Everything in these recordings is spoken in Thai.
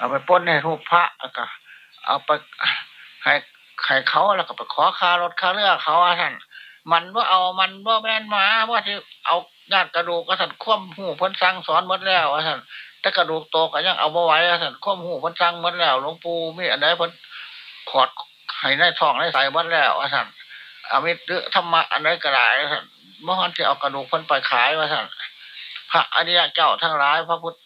เอาไปป้นในรูปพระก็เอาไปให้ใครเขาแล้วก็ไปขอคารถคาเรือเขาท่านมันว่าเอามันว่าแม่นมาว่าที่เอาญาติกระดูกก็ท่านคว่ำหูพ้นสั่งสอนหมดแล้วท่านแต่กระดูกโตก็ยังเอามาไว้ท่านคว่ำหูพ้นสั่งหมดแล้วหลวงปู่มีอันไหนพ้นขอดให้ในท้องในใส่หมดแล้วท่านอามิตรธรรมะอันไหนก็ได้ท่านเมื่อวันที่เอากระดูกพ้นไปขายว่าท่านพระอริยเจ้าทั้งหลายพระพุทธ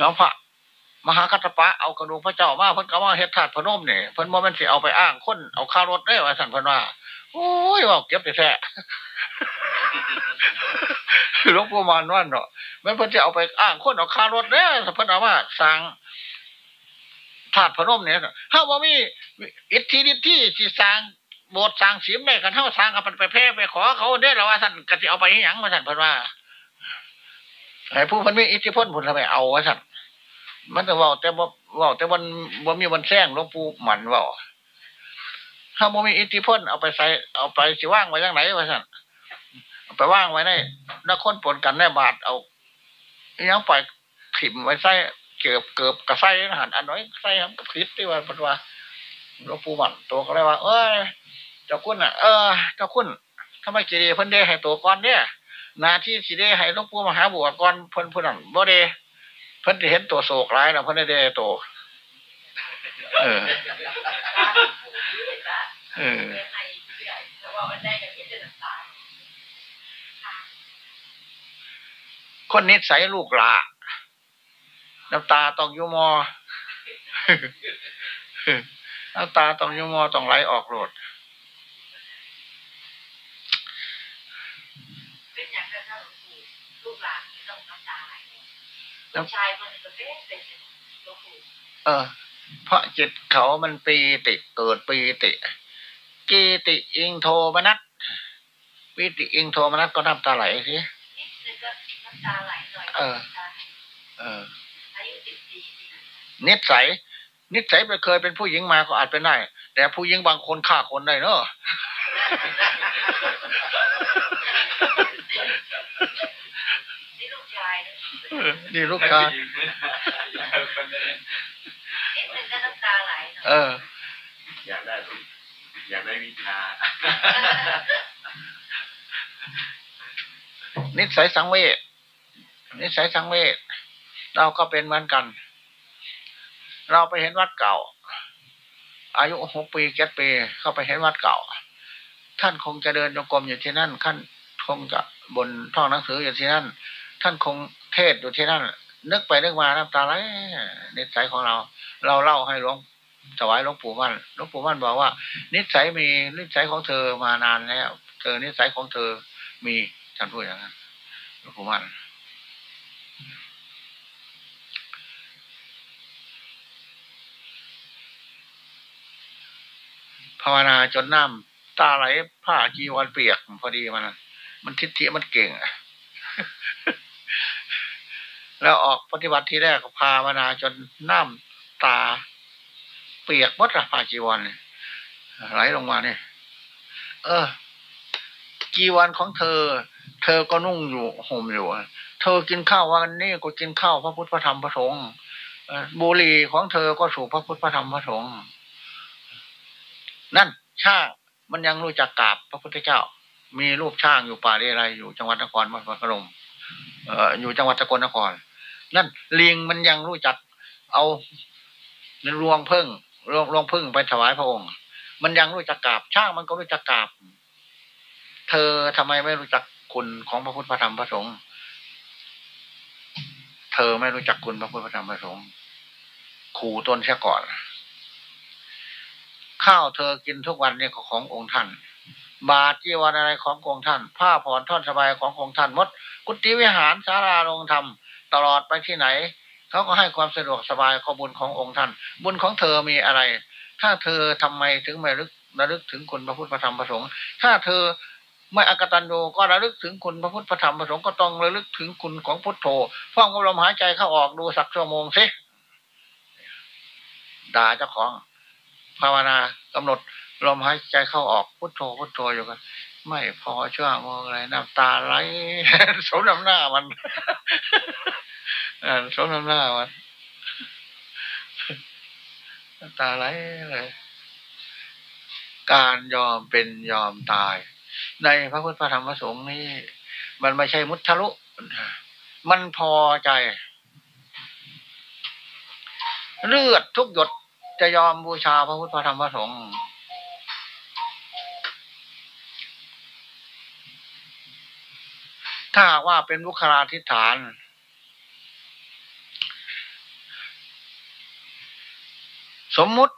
น้องพระมหาคัตปะเอากระดูกพระเจ้ามาเพิ่นก็มาเฮ็ดถาดพนมเนี่ยเพิ่นว่ามันสิเอาไปอ้างคนเอาข้ารถได้ว่าสันเพิ่นว่าโอ้ยว่าเก็บแต่แท้หลวงปู่มานวันเนาะมันเพิ่นจะเอาไปอ้างคนเอาข้ารถเด้อเพิ่นเอามาสร้างถาดพนมเนี่ยถ้าว่ามีอิทธิฤทธิ์ที่สิสร้างโบสถ์สร้างศีลได้กันเท่าสร้างกับไปแพ้ไปขอเขาเด้แล้วว่าท่านก็สิเอาไปหยังว่าท่านเพิ่นว่า ไอ้ผู้เพิ่นมีอิทธิพลเพิ่นทำไมเอาว่าท่นมันจะว่าแต่บ่ว่าแต่วันบ่มีวันแซงหลวงปู่หมันว่าถ้าบ่มีอิทธิพลเอาไปใส่เอาไปสิว่างไว้ยังไหนวะสั่นเอาไปว่างไว้ในนักคนปนกันในบาทเอายังปล่อยถิ่มไว้ใส่เกือบเกือบกระใส่หันอันน้อยใส่ครับก็ผิดที่ว่าปัจจุบันหลวงปู่หมันตัวก็เลยว่า เอ้ยเจ้าคุณอะ เออเจ้าคุณทำไมจีดีเพิ่นเดให้ตัวก่อนเนี่ย นาที่สีเดให้ลวงปู่มหาบัวก่อนเพิ่นเพิ่นนั่นบ่เดเพิ่นเห็นตัวโศกร้ายนะเพิ่นได้เดตัวเออเออคนนิสัยลูกหลาน้ำตาต้องยุมอน้ำตาต้องยุมอต้องไหลออกโรด เออ เพราะจิตเขามันปีติเกิดปีติกีติอิงโทมนัสปีติอิงโทมนัสก็น้ำตาไหลสิเออ เออนิสัยนิสัยไปเคยเป็นผู้หญิงมาก็อาจเป็นได้ แต่ผู้หญิงบางคนฆ่าคนได้เนอะ นี่ลูกชายเออ อยากได้อยากได้วิชานิสัยสังเวชนิสัยสังเวชเราก็เป็นเหมือนกัน เราไปเห็นวัดเก่า อายุหกปีเจ็ดปี เข้าไปเห็นวัดเก่า ท่านคงจะเดินโยกรมอยู่ที่นั่นท่านคงจะบนท่องหนังสืออยู่ที่นั่น ท่านคง เทศอยู่ที่นั่นนึกไปนึกมาน้ำตาไหลนิสัยของเรา เราเล่าให้หลวงถวายหลวงปู่มั่นหลวงปู่มั่นบอกว่า นิสัยมีนิสัยของเธอมานานแล้ว เธอนิสัยของเธอมีท่านพูดอย่างนั้นหลวงปู่มั่นภาวนาจนน้ำตาไหลผ้าจีวรเปียกพอดีมันมันทิฏฐิมันเก่งอะ แล้วออกปฏิบัติที่แรกก็ภาวนาจนน้ำตา เปียกมดอะผ้าจีวรไหลลงมาเนี่ย เออจีวรของเธอ เธอก็นุ่งอยู่ห่มอยู่เธอกินข้าววันนี้ก็กินข้าวพระพุทธพระธรรมพระสงฆ์บุหรี่ของเธอก็สูบพระพุทธพระธรรมพระสงฆ์นั่นช่างมันยังรู้จักกราบพระพุทธเจ้า มีรูปช่างอยู่ป่าเรไรอยู่จังหวัดนครพนมเอออยู่จังหวัดสกลนคร นั่นลิงมันยังรู้จัก เอารวงพึ่งรวงรวงพึ่งไปถวายพระองค์ มันยังรู้จักกราบ ช่างมันก็รู้จักกราบ เธอทำไมไม่รู้จักคุณของพระพุทธพระธรรมพระสงฆ์เธอไม่รู้จักคุณพระพุทธพระธรรมพระสงฆ์ขู่ตนเสียก่อน ข้าวเธอกินทุกวันเนี่ก็ขององค์ท่าน บาทจีวรอะไรขององค์ท่าน ผ้าผ่อนท่อนสบายขององค์ท่านมด กุฏิวิหารสาราลงธรรม ตลอดไปที่ไหนเขาก็ให้ความสะดวกสบายข้อบุญขององค์ท่าน บุญของเธอมีอะไร ถ้าเธอทำไมถึงไม่รึกระลึกถึงคุณพระพุทธพระธรรมพระสงฆ์ถ้าเธอไม่อกตันโยก็ระลึกถึงคุณพระพุทธพระธรรมพระสงฆ์ก็ต้องระลึกถึงคุณของพุทโธฟ้องลมหายใจเข้าออกดูสักชั่วโมงสิด่าเจ้าของภาวนากำหนดลมหายใจเข้าออกพุทโธพุทโธอยู่กัน ไม่พอชั่วงมงอะไรน้ำตาไหลสมน้ำหน้ามันอ่านสมน้ำหน้าวันตาไหลเลย การยอมเป็นยอมตาย ในพระพุทธธรรมพระสงฆ์นี่มันไม่ใช่มุทะลุ มันพอใจ เลือดทุกหยดจะยอมบูชาพระพุทธธรรมพระสงฆ์ ถ้าว่าเป็นบุคลาธิฐาน สมมุติ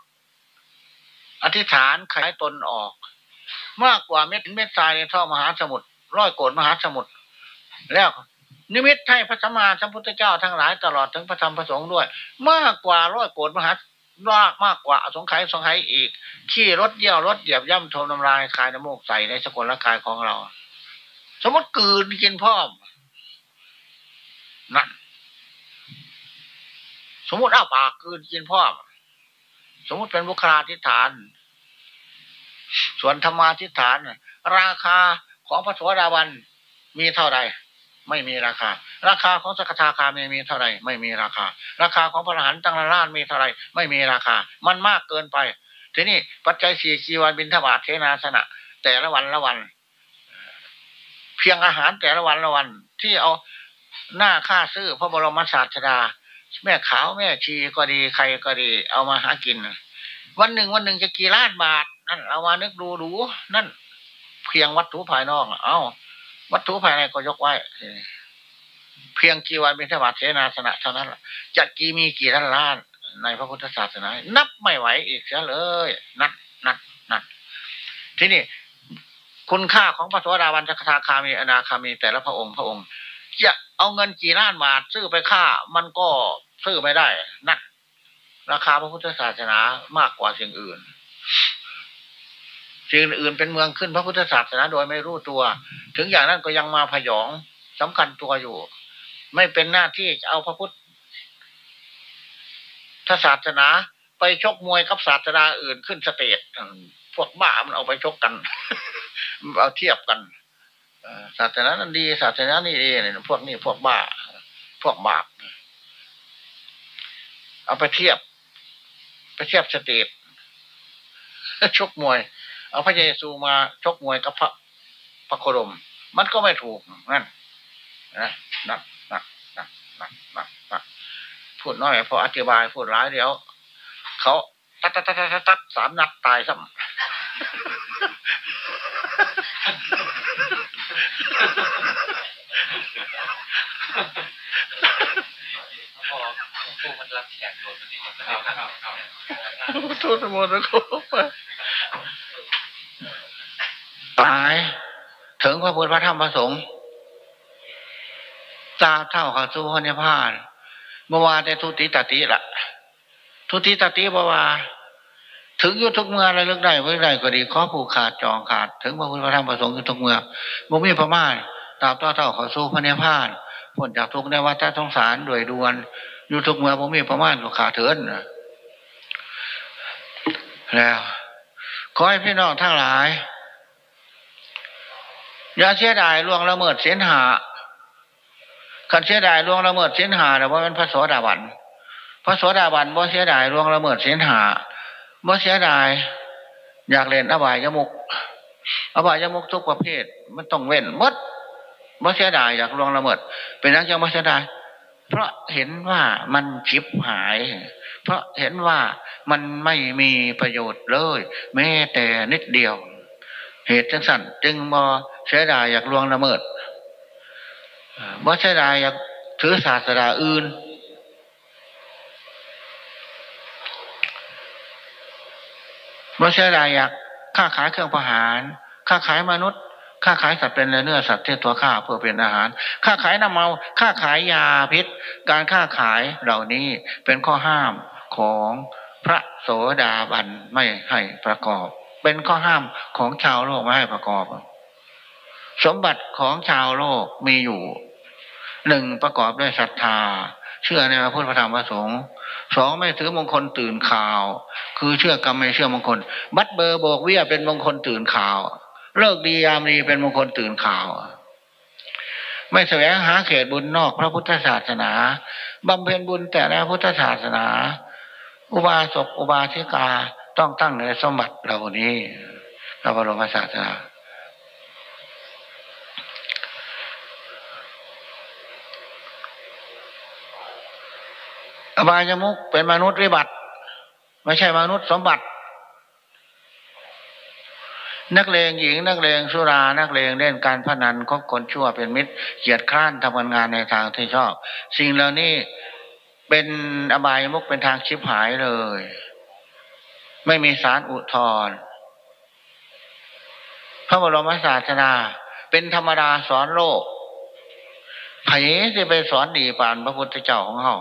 อธิษฐานขายตนออก มากกว่าเม็ดเม็ดทรายในท่อมหาสมุทรร้อยโกดมหาสมุทรแล้วนิมิตให้พระสัมมาสัมพุทธเจ้าทั้งหลายตลอดถึงพระธรรมพระสงฆ์ด้วย มากกว่าร้อยโกดมหามากมากกว่าสงไขยสงไขยอีก ขี้รถเยี่ยวรถเหยียบย่ำโทน้ำลายคายน้ำมูกใส่ในสกุลร่างกายของเรา สมมติกืนกินพ่อมนั่นสมมติอ้าปากกืนกินพ่อมสมมติเป็นบุคลาธิฐาน ส่วนธรรมาธิฐาน ราคาของพระสวสดาวันมีเท่าไรไม่มีราคา ราคาของสกทาคามีมีเท่าไรไม่มีราคา ราคาของพระอรหันต์ตั้งล้านมีเท่าไรไม่มีราคา มันมากเกินไป ทีนี้ปัจจัยสี่กีวันบินทบาทเทนาสนะ แต่ละวันละวัน เพียงอาหารแต่ละวันละวัน ที่เอาหน้าค่าซื้อพระบรมศาสดา แม่ขาวแม่ชีก็ดีใครก็ดี เอามาหากิน วันหนึ่งวันหนึ่งจะกี่ล้านบาทนั่นเอามานึกดูดูนั่น เพียงวัตถุภายนอก เอาวัตถุภายในก็ยกไว้ เพียงกี่วันเป็นธบาตเสนาสนะเท่านั้นจะกี่มีกี่ล้านล้านในพระพุทธศาสนา นับไม่ไหวอีกเสียเลย นักนักนักที่นี่ คุณค่าของพระสวสดาวันสกทาคามีอนาคามีแต่ละพระองค์พระองค์ จะเอาเงินกี่ล้านบาทซื้อไปค่ามันก็ซื้อไม่ได้นัก ราคาพระพุทธศาสนามากกว่าสิ่งอื่นสิ่งอื่นเป็นเมืองขึ้นพระพุทธศาสนาโดยไม่รู้ตัว ถึงอย่างนั้นก็ยังมาพยองสำคัญตัวอยู่ ไม่เป็นหน้าที่จะเอาพระพุทธศาสนาไปชกมวยกับศาสนาอื่นขึ้น stage พวกบ้ามันเอาไปชกกัน เอาเทียบกันศาสนานั้นดีศาสนานี่ดีเนี่ยพวกนี้พวกบ้า พวกบาปเอาไปเทียบ ไปเทียบ stage ชกมวย เอาพระเยซูมาชกมวยกับพระพระโคดม มันก็ไม่ถูกนั่นนะนักนักนักนักนักนักพูดน้อยพออธิบายพูดร้ายเดี๋ยวเขาตัดตัดตัดตัดตัดสามนัดตายซ้ำ โทษหมดแล้วก็ไปตายถึงพระพุทธพระธรรมพระสงฆ์ตาเท่าเขาสู่พระนิพพานเมื่อวานแต่ทุติตติละทุติตติบว่า ถึงยุทุกเมื่ออะไรเลือกได้เมื่อไรก็ดีข้อผูกขาดจองขาด ถึงพระพุทธพระธรรมพระสงฆ์ยุทุกเมื่อบุมีพระมาตาบต่อเท่าข้าสู่พระเนพานพ้นจากทุกในวัฏสงสารด้วยดวนยุทุกเมื่อบุมีพระมาก็ขาดเถินแล้วขอให้พี่น้องทั้งหลาย อย่าเสียดายล่วงละเมิดเสียนหาคันเสียดายล่วงละเมิดเสียนหาแต่ว่าเป็นพระโสดาบันพระโสดาบันบ่เสียดายล่วงละเมิดเสียนหา บ่เสียดาย อยากเล่นอบายยมุกอบายยมุกทุกประเภท มันต้องเว้นมดบ่เสียดายอยากลวงละเมิด เป็นนักยังบ่เสียดาย เพราะเห็นว่ามันชิบหาย เพราะเห็นว่ามันไม่มีประโยชน์เลย แม้แต่นิดเดียว เหตุจังสันจึงบ่เสียดายอยากลวงละเมิดบ่เสียดายอยากถือศาสนาอื่น บ่เสียดายอยากค้าขายเครื่องประหารค้าขายมนุษย์ค้าขายสัตว์เป็นเนื้อสัตว์เทตัวข้าเพื่อเป็นอาหารค้าขายน้ำเมาค้าขายยาพิษ การค้าขายเหล่านี้เป็นข้อห้ามของพระโสดาบันไม่ให้ประกอบ เป็นข้อห้ามของชาวโลกไม่ให้ประกอบ สมบัติของชาวโลกมีอยู่หนึ่งประกอบด้วยศรัทธา เชื่อในพระพุทธธรรมพระสงฆ์สองไม่ถือมงคลตื่นข่าว คือเชื่อกรรมไม่เชื่อมงคล บัตเบอร์โบกเวียเป็นมงคลตื่นข่าว เลิกดียามดีเป็นมงคลตื่นข่าว ไม่แสวงหาเขตบุญนอกพระพุทธศาสนาบำเพ็ญบุญแต่ในพุทธศาสนา อุบาสกอุบาสิกาต้องตั้งในสมบัติเหล่านี้พระบรมศาสนา อบายมุกเป็นมนุษย์วิบัติ ไม่ใช่มนุษย์สมบัติ นักเลงหญิง นักเลงสุรา นักเลงเล่นการพนันคบคนชั่วเป็นมิตรเกียดคร้านทำงานในทางที่ชอบ สิ่งเหล่านี้เป็นอบายมุกเป็นทางชิบหายเลย ไม่มีสารอุทธรพระบรมศาสนาเป็นธรรมดาสอนโลกไผ่จะไปสอนดีปานพระพุทธเจ้าของเขา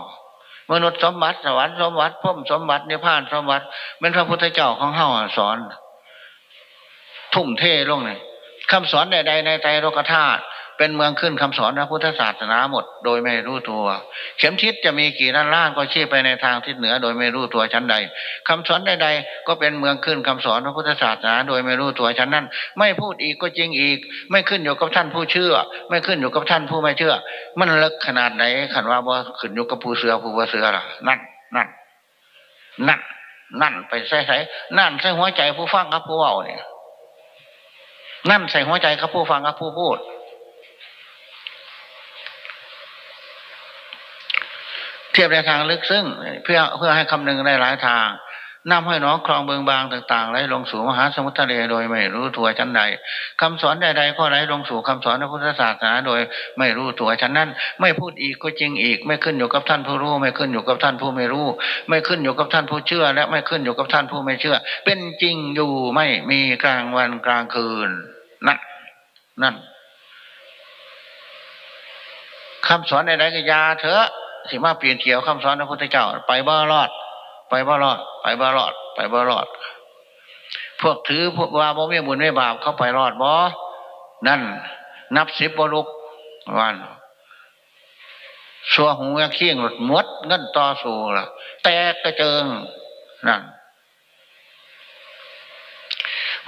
มนุษย์สมบัติสวรรค์สมบัติพุ่มสมบัตินิพพานสมบัติเป็นพระพุทธเจ้าของเฮาสอน ทุ่มเทลงเลยคำสอนใดๆในใจโลกธาตุ เป็นเมืองขึ้นคำสอนพระพุทธศาสนาหมด โดยไม่รู้ตัว เข็มทิศจะมีกี่ล้านล้านก็ชี้ไปในทางทิศเหนือ โดยไม่รู้ตัวชั้นใดคำสอนใดๆก็เป็นเมืองขึ้นคำสอนพระพุทธศาสนา โดยไม่รู้ตัวชั้นนั้น ไม่พูดอีกก็จริงอีก ไม่ขึ้นอยู่กับท่านผู้เชื่อ ไม่ขึ้นอยู่กับท่านผู้ไม่เชื่อ มันเลิกขนาดไหนขันว่าว่าขึ้นอยู่กับผู้เสือผู้ว่าเสือล่ะนั่นนั่นนั่นนั่นไปใส่ใส่นั่นใส่หัวใจผู้ฟังครับผู้เว้าเนี่ยนั่นใส่หัวใจครับผู้ฟังครับผู้พูด ทียบในทางลึกซึ้งเพื่อเพื่อให้คำนึงได้หลายทางนำให้น้องคลองเบืองบางต่างๆไหลลงสู่มหาสมุทรทะเลโดยไม่รู้ตัวชั้นใดคำสอนใดๆก็ไหลลงสู่คำสอนพระพุทธศาสนาโดยไม่รู้ตัวชั้นนั้น ไม่พูดอีกก็จริงอีก ไม่ขึ้นอยู่กับท่านผู้รู้ ไม่ขึ้นอยู่กับท่านผู้ไม่รู้ ไม่ขึ้นอยู่กับท่านผู้เชื่อ และไม่ขึ้นอยู่กับท่านผู้ไม่เชื่อ เป็นจริงอยู่ไม่มีกลางวันกลางคืนนั่นนั่นคำสอนใดๆก็ยาเถอะ สิมาเปลี่ยนเกี่ยวคำสอนพระพุทธเจ้า ไปบ่รอด ไปบ่รอด ไปบ่รอด ไปบ่รอด พวกถือพวกว่าบ่มีบุญไม่บาปเขาไปรอดบ่นั่น นับสิบบลุกวันสัวหูยังเคียงหลุดมดเงินต่อสู้ล่ะ แตกกระเจิงนั่น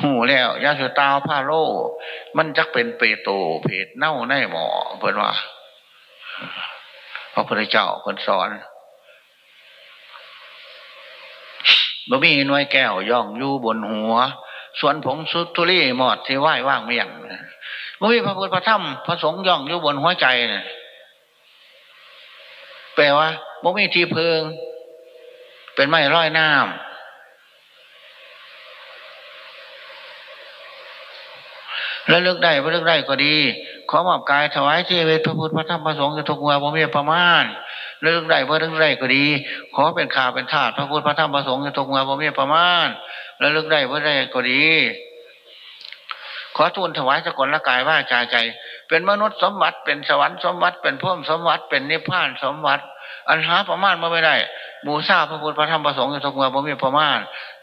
หูแล้วยาสุตาผ้าโลมันจักเป็นเปโตเพดเน่าในหมอเพื่อนว่า ระพุทธเจ้าคนสอนบ่มีน้อยแก้วย่องอยู่บนหัวส่วนผงสุทุลีหมอดที่ไหว้ว่างไม่ยังบ่มีพระพุทธพระธรรมพระสงฆ์ย่องอยู่บนหัวใจเนี่ยแปลว่าบ่มีที่พึงเป็นไม้ร้อยน้ำแล้วเลือกได้ไม่เลือกได้ก็ดี ขอมอบกายถวายที่เวทพระพุทธพระธรรมพระสงฆ์ทุกเมื่อบ่มีประมาณเลือกได้ไม่อเลือกได้ก็ดี ขอเป็นข่าเป็นธาตุพระพุทธพระธรรมพระสงฆ์ทุกเมื่อบ่มีประมาณแล้วเลือกได้ไม่ได้ก็ดี ขอทูลถวายสกุลละกายว่าใจใจ เป็นมนุษย์สมบัติเป็นสวรรค์สมบัติเป็นพุ่มสมบัติเป็นนิพพานสมบัติ อันหาประมาณมาไม่ได้บูชาพระพุทธพระธรรมพระสงฆ์ทุกเมื่อบ่มีประมาณ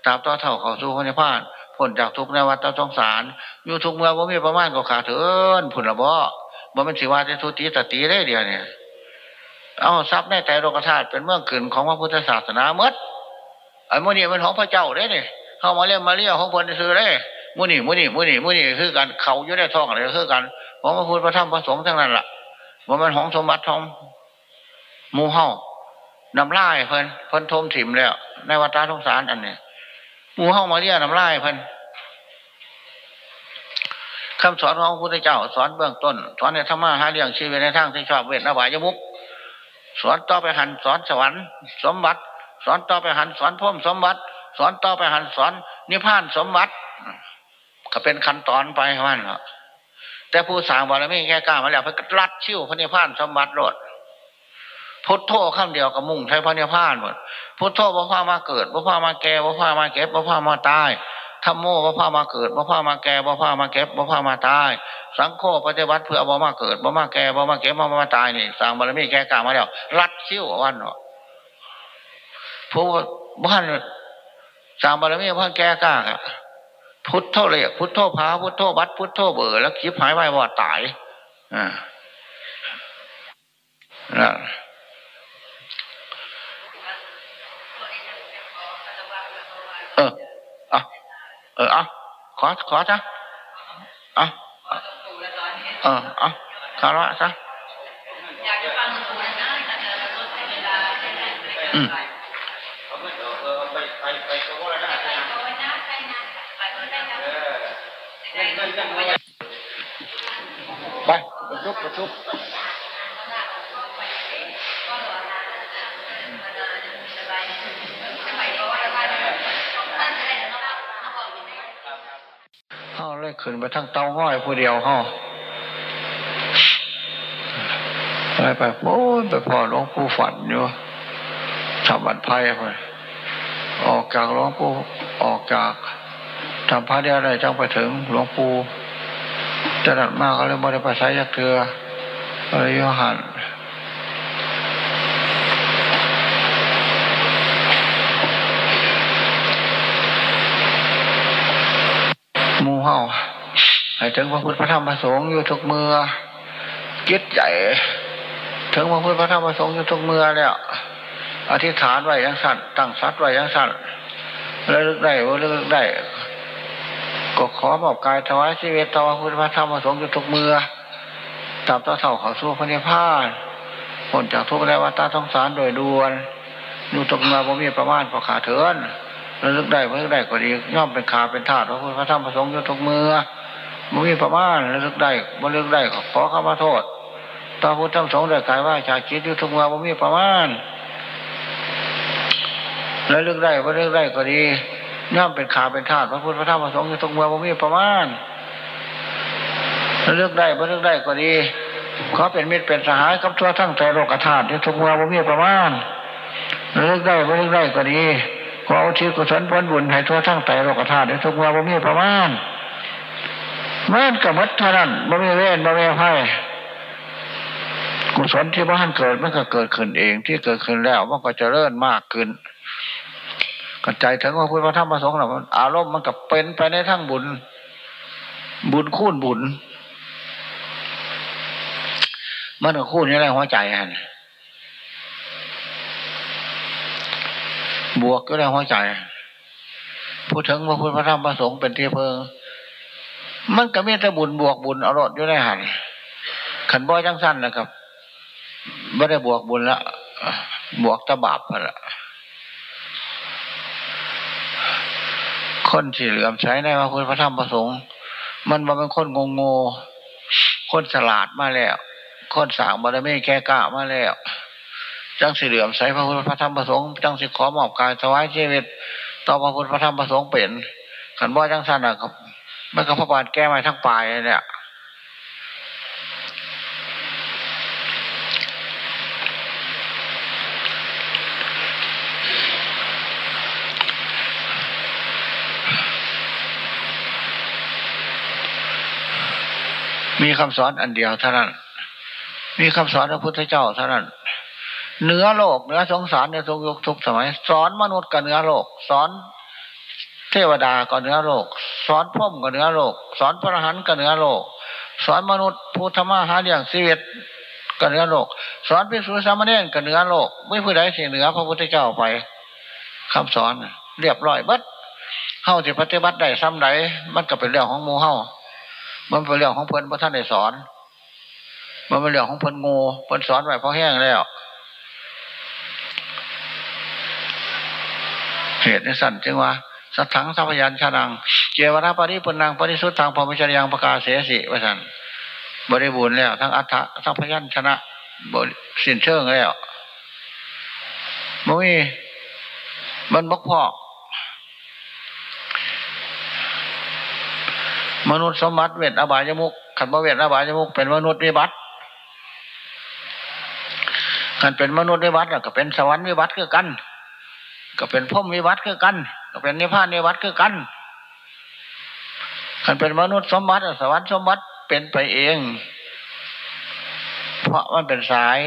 ตราบต่อเท่าเขาสู่พระนิพพาน พ้นจากทุกในวัฏสงสารอยู่ทุกเมื่อว่ามีประมาณก็ขาดเถินผุนละบ่บ่เป็นสิว่าจะทุติตติได้เดียวเนี่ยเอาทรัพย์ในใจโลกธาตุเป็นเมื่อขืนของพระพุทธศาสนาเมื่อไอ้โมนี่เป็นของพระเจ้าได้เนี่ยเข้ามาเรียกมาเรียกของคนซื้อได้มุนี่มุนี่มุนี่มุนี่คือกันเขาอยู่ในท้องอะไรคือกันของพระพุทธพระธรรมพระสงฆ์ทั้งนั้นแหละมันเป็นของสมบัติทองมูเฮานำล่เพิ่นเพิ่นทมถิ่มแล้ว ในวัฏสงสารอันเนี้ย มูเฮามาเรียน้ำลายเพิ่นคำสอนของพระพุทธเจ้า สอนเบื้องต้น สอนในธรรมะหาเรื่องชีวิตในทางที่ชอบเวทนบายมุกสอนต่อไปหันสอนสวรรค์สมบัติ สอนต่อไปหันสอนพุ่มสมบัติ สอนต่อไปหันสอนนิพพานสมบัติ ก็เป็นขั้นตอนไปมันเนาะแต่ผู้สางบารมีแค่กล้ามาแล้วเพื่อรัดชิวพระนิพพานสมบัติรด พุทโธข้ามเดียวกับมุ่งใช้พระนิพพานหมดพุทโธบ่พามาเกิดบ่พามาแก่บ่พามาเก็บบ่พามาตายธรรมโมบ่พามาเกิดบ่พามาแก่บ่พามาเก็บบ่พามาตาย สังโฆปฏิบัติเพื่อบ่มาเกิดบ่มาแก่บ่มาเก็บบ่มาตายนี่สร้างบารมีแก่ก้ามาแล้ว รัดชิ้ววันเนาะผู้บ้านสร้างบารมีพ่อแก่กล้าพุทโธเลยพุทโธพาพุทโธบัดพุทโธเบื่อแล้วคิดหายไปว่าตายอ่าเอออะ เอออะขอขอจ้ะอะเอออะคารวะจ้ะอยากจะฟัง อืม เอาไปเอาเออไปไปไปก็ว่าได้นะเออเล่นเล่นเล่น ไปประชุบประชุบเฮา เลยขึ้นไปทั้งเตาง่อยผู้เดียวเฮาไปไปโอ้ยไปพอหลวงปู่ฝันอยู่ทำบัตรไพ่ไปออกจากหลวงปู่ออกจากทำพระเดียวได้จังไปถึงหลวงปู่จะนัดมากก็เลยบริปัสสายยักเถือกเลยยหัน มูเฮาให้ถึงพระพุทธพระธรรมพระสงฆ์อยู่ทุกเมื่อจิตใหญ่ถึงพระพุทธพระธรรมพระสงฆ์อยู่ทุกเมื่อแล้วอธิษฐานไว้ยังสั่นตั้งสัตว์ไว้ยังสั่นแล้วลึกได้ว่าระลึกได้ ก็ขอมอบกายถวายชีวิตต่อพระพุทธพระธรรมพระสงฆ์อยู่ทุกเมื่อตามต่อเท่าเขาสู้พระนิพพานผลจากทุกข์และวัฏสงสารโดยด่วนอยู่ตกเมื่อบ่มีประมาณพอขาเถิน ระลึกได้ระลึกได้ก็ดีย่อมเป็นขาเป็นธาตุพระพุทธพระธรรมพระสงฆ์อยู่ทุกเมื่อบ่มีประมาณระลึกได้บ่ลึกได้ก็ขอเข้ามาโทษต่อพุทธธรรมสงฆ์ได้กายว่าจาคิดอยู่ทุกเมื่อบ่มีประมาณระลึกได้บ่ระลึกได้ก็ดีย่อมเป็นขาเป็นธาตุพระพุทธพระธรรมพระสงฆ์อยู่ทุกเมื่อบ่มีประมาณเลือกได้บ่เลือกได้ก็ดีขอเป็นมิตรเป็นสหายกับทั่วทั้งใจโลกธาตุอยู่ทุกเมื่อบ่มีประมาณเลือกได้บ่เลือกได้ก็ดี ขออุทิศกุศลผลบุญให้ทั่วทั้งใจโลกธาตุอยู่ทุกเมื่อบ่มีประมาณเมื่อกมัดเท่านั้นบ่มีเว้นบ่มีไพ่กุศลที่บ้านเกิดมันก็เกิดขึ้นเองที่เกิดขึ้นแล้วมันก็จะเริ่มมากขึ้นกระจายถึงว่าพุทธธรรมประสงค์นะอารมณ์มันกับเป็นไปในทั้งบุญ บุญคูณบุญ มันก็คูณนี่แหละหัวใจฮะ บวกก็ได้หัวใจพูดถึงว่าพุทธพระธรรมประสงค์เป็นที่เพิงมันก็มีแต่บุญบวกบุญอรรถอยู่ในหันขันบ่อยจังสั้นนะครับไม่ได้บวกบุญละบวกตะบาปละคนที่เหลื่อมใช้ในพระพุทธพระธรรมพระสงฆ์มันมาเป็นคนงงโง่คนฉลาดมาแล้ว คนสางบารมีแก่กล้ามาแล้ว จังสิเหลื่อมใช้พระพุทธพระธรรมพระสงฆ์จังสิขอมอบกายถวายชีวิต ต่อพระพุทธพระธรรมพระสงฆ์เป็นขันบ่จังสันนะครับมันก็พระบาทแก้ไมาทั้งปลายเนี่ยมีคำสอนอันเดียวเท่านั้น มีคำสอนพระพุทธเจ้าเท่านั้น เนื้อโลกเนื้อสงสารเนื้อทุกยุคทุกสมัย สอนมนุษย์กับเนื้อโลก สอนเทวดากับเนื้อโลก สอนพ่อมกับเนื้อโลก สอนพระหันกับเนื้อโลก สอนมนุษย์ผู้ธรรมะหาเลี้ยงชีวิตกับเนื้อโลก สอนพิสุสามเณรกับเนื้อโลก ไม่ผู้ใดเสียเหนือพระพุทธเจ้าไปคำสอนเรียบร้อยบัดเฮาจะปฏิบัติได้ซ้ำใดมันก็เป็นเรื่องของมูเฮามันเป็นเรื่องของเพิ่นพระท่านได้สอน มันเป็นเรื่องของเพิ่นงูเพิ่นสอนไว้เพราะแห้งแล้ว เหตุในสั่นจึงว่าสัทถังสัพยัญชนะเจวนาปริปุนังปริสุทธังพรมจริยังประกาศเสสิวสันบริบูรณ์แล้ว ทั้งอัฏฐสัพยัญชนะบริสินเชิงแล้วมันมีมันบกพร่องมนุษย์สมบัติเวทอบายมุกขันบ่เวทอบายมุกเป็นมนุษย์วิบัติขันเป็นมนุษย์วิบัติก็เป็นสวรรค์วิบัติคือกัน ก็เป็นพ่มวิบัติคือกัน ก็เป็นนิพพานวิบัติคือกันขันเป็นมนุษย์สมบัติสวรรค์สมบัติเป็นไปเอง เพราะมันเป็นสาย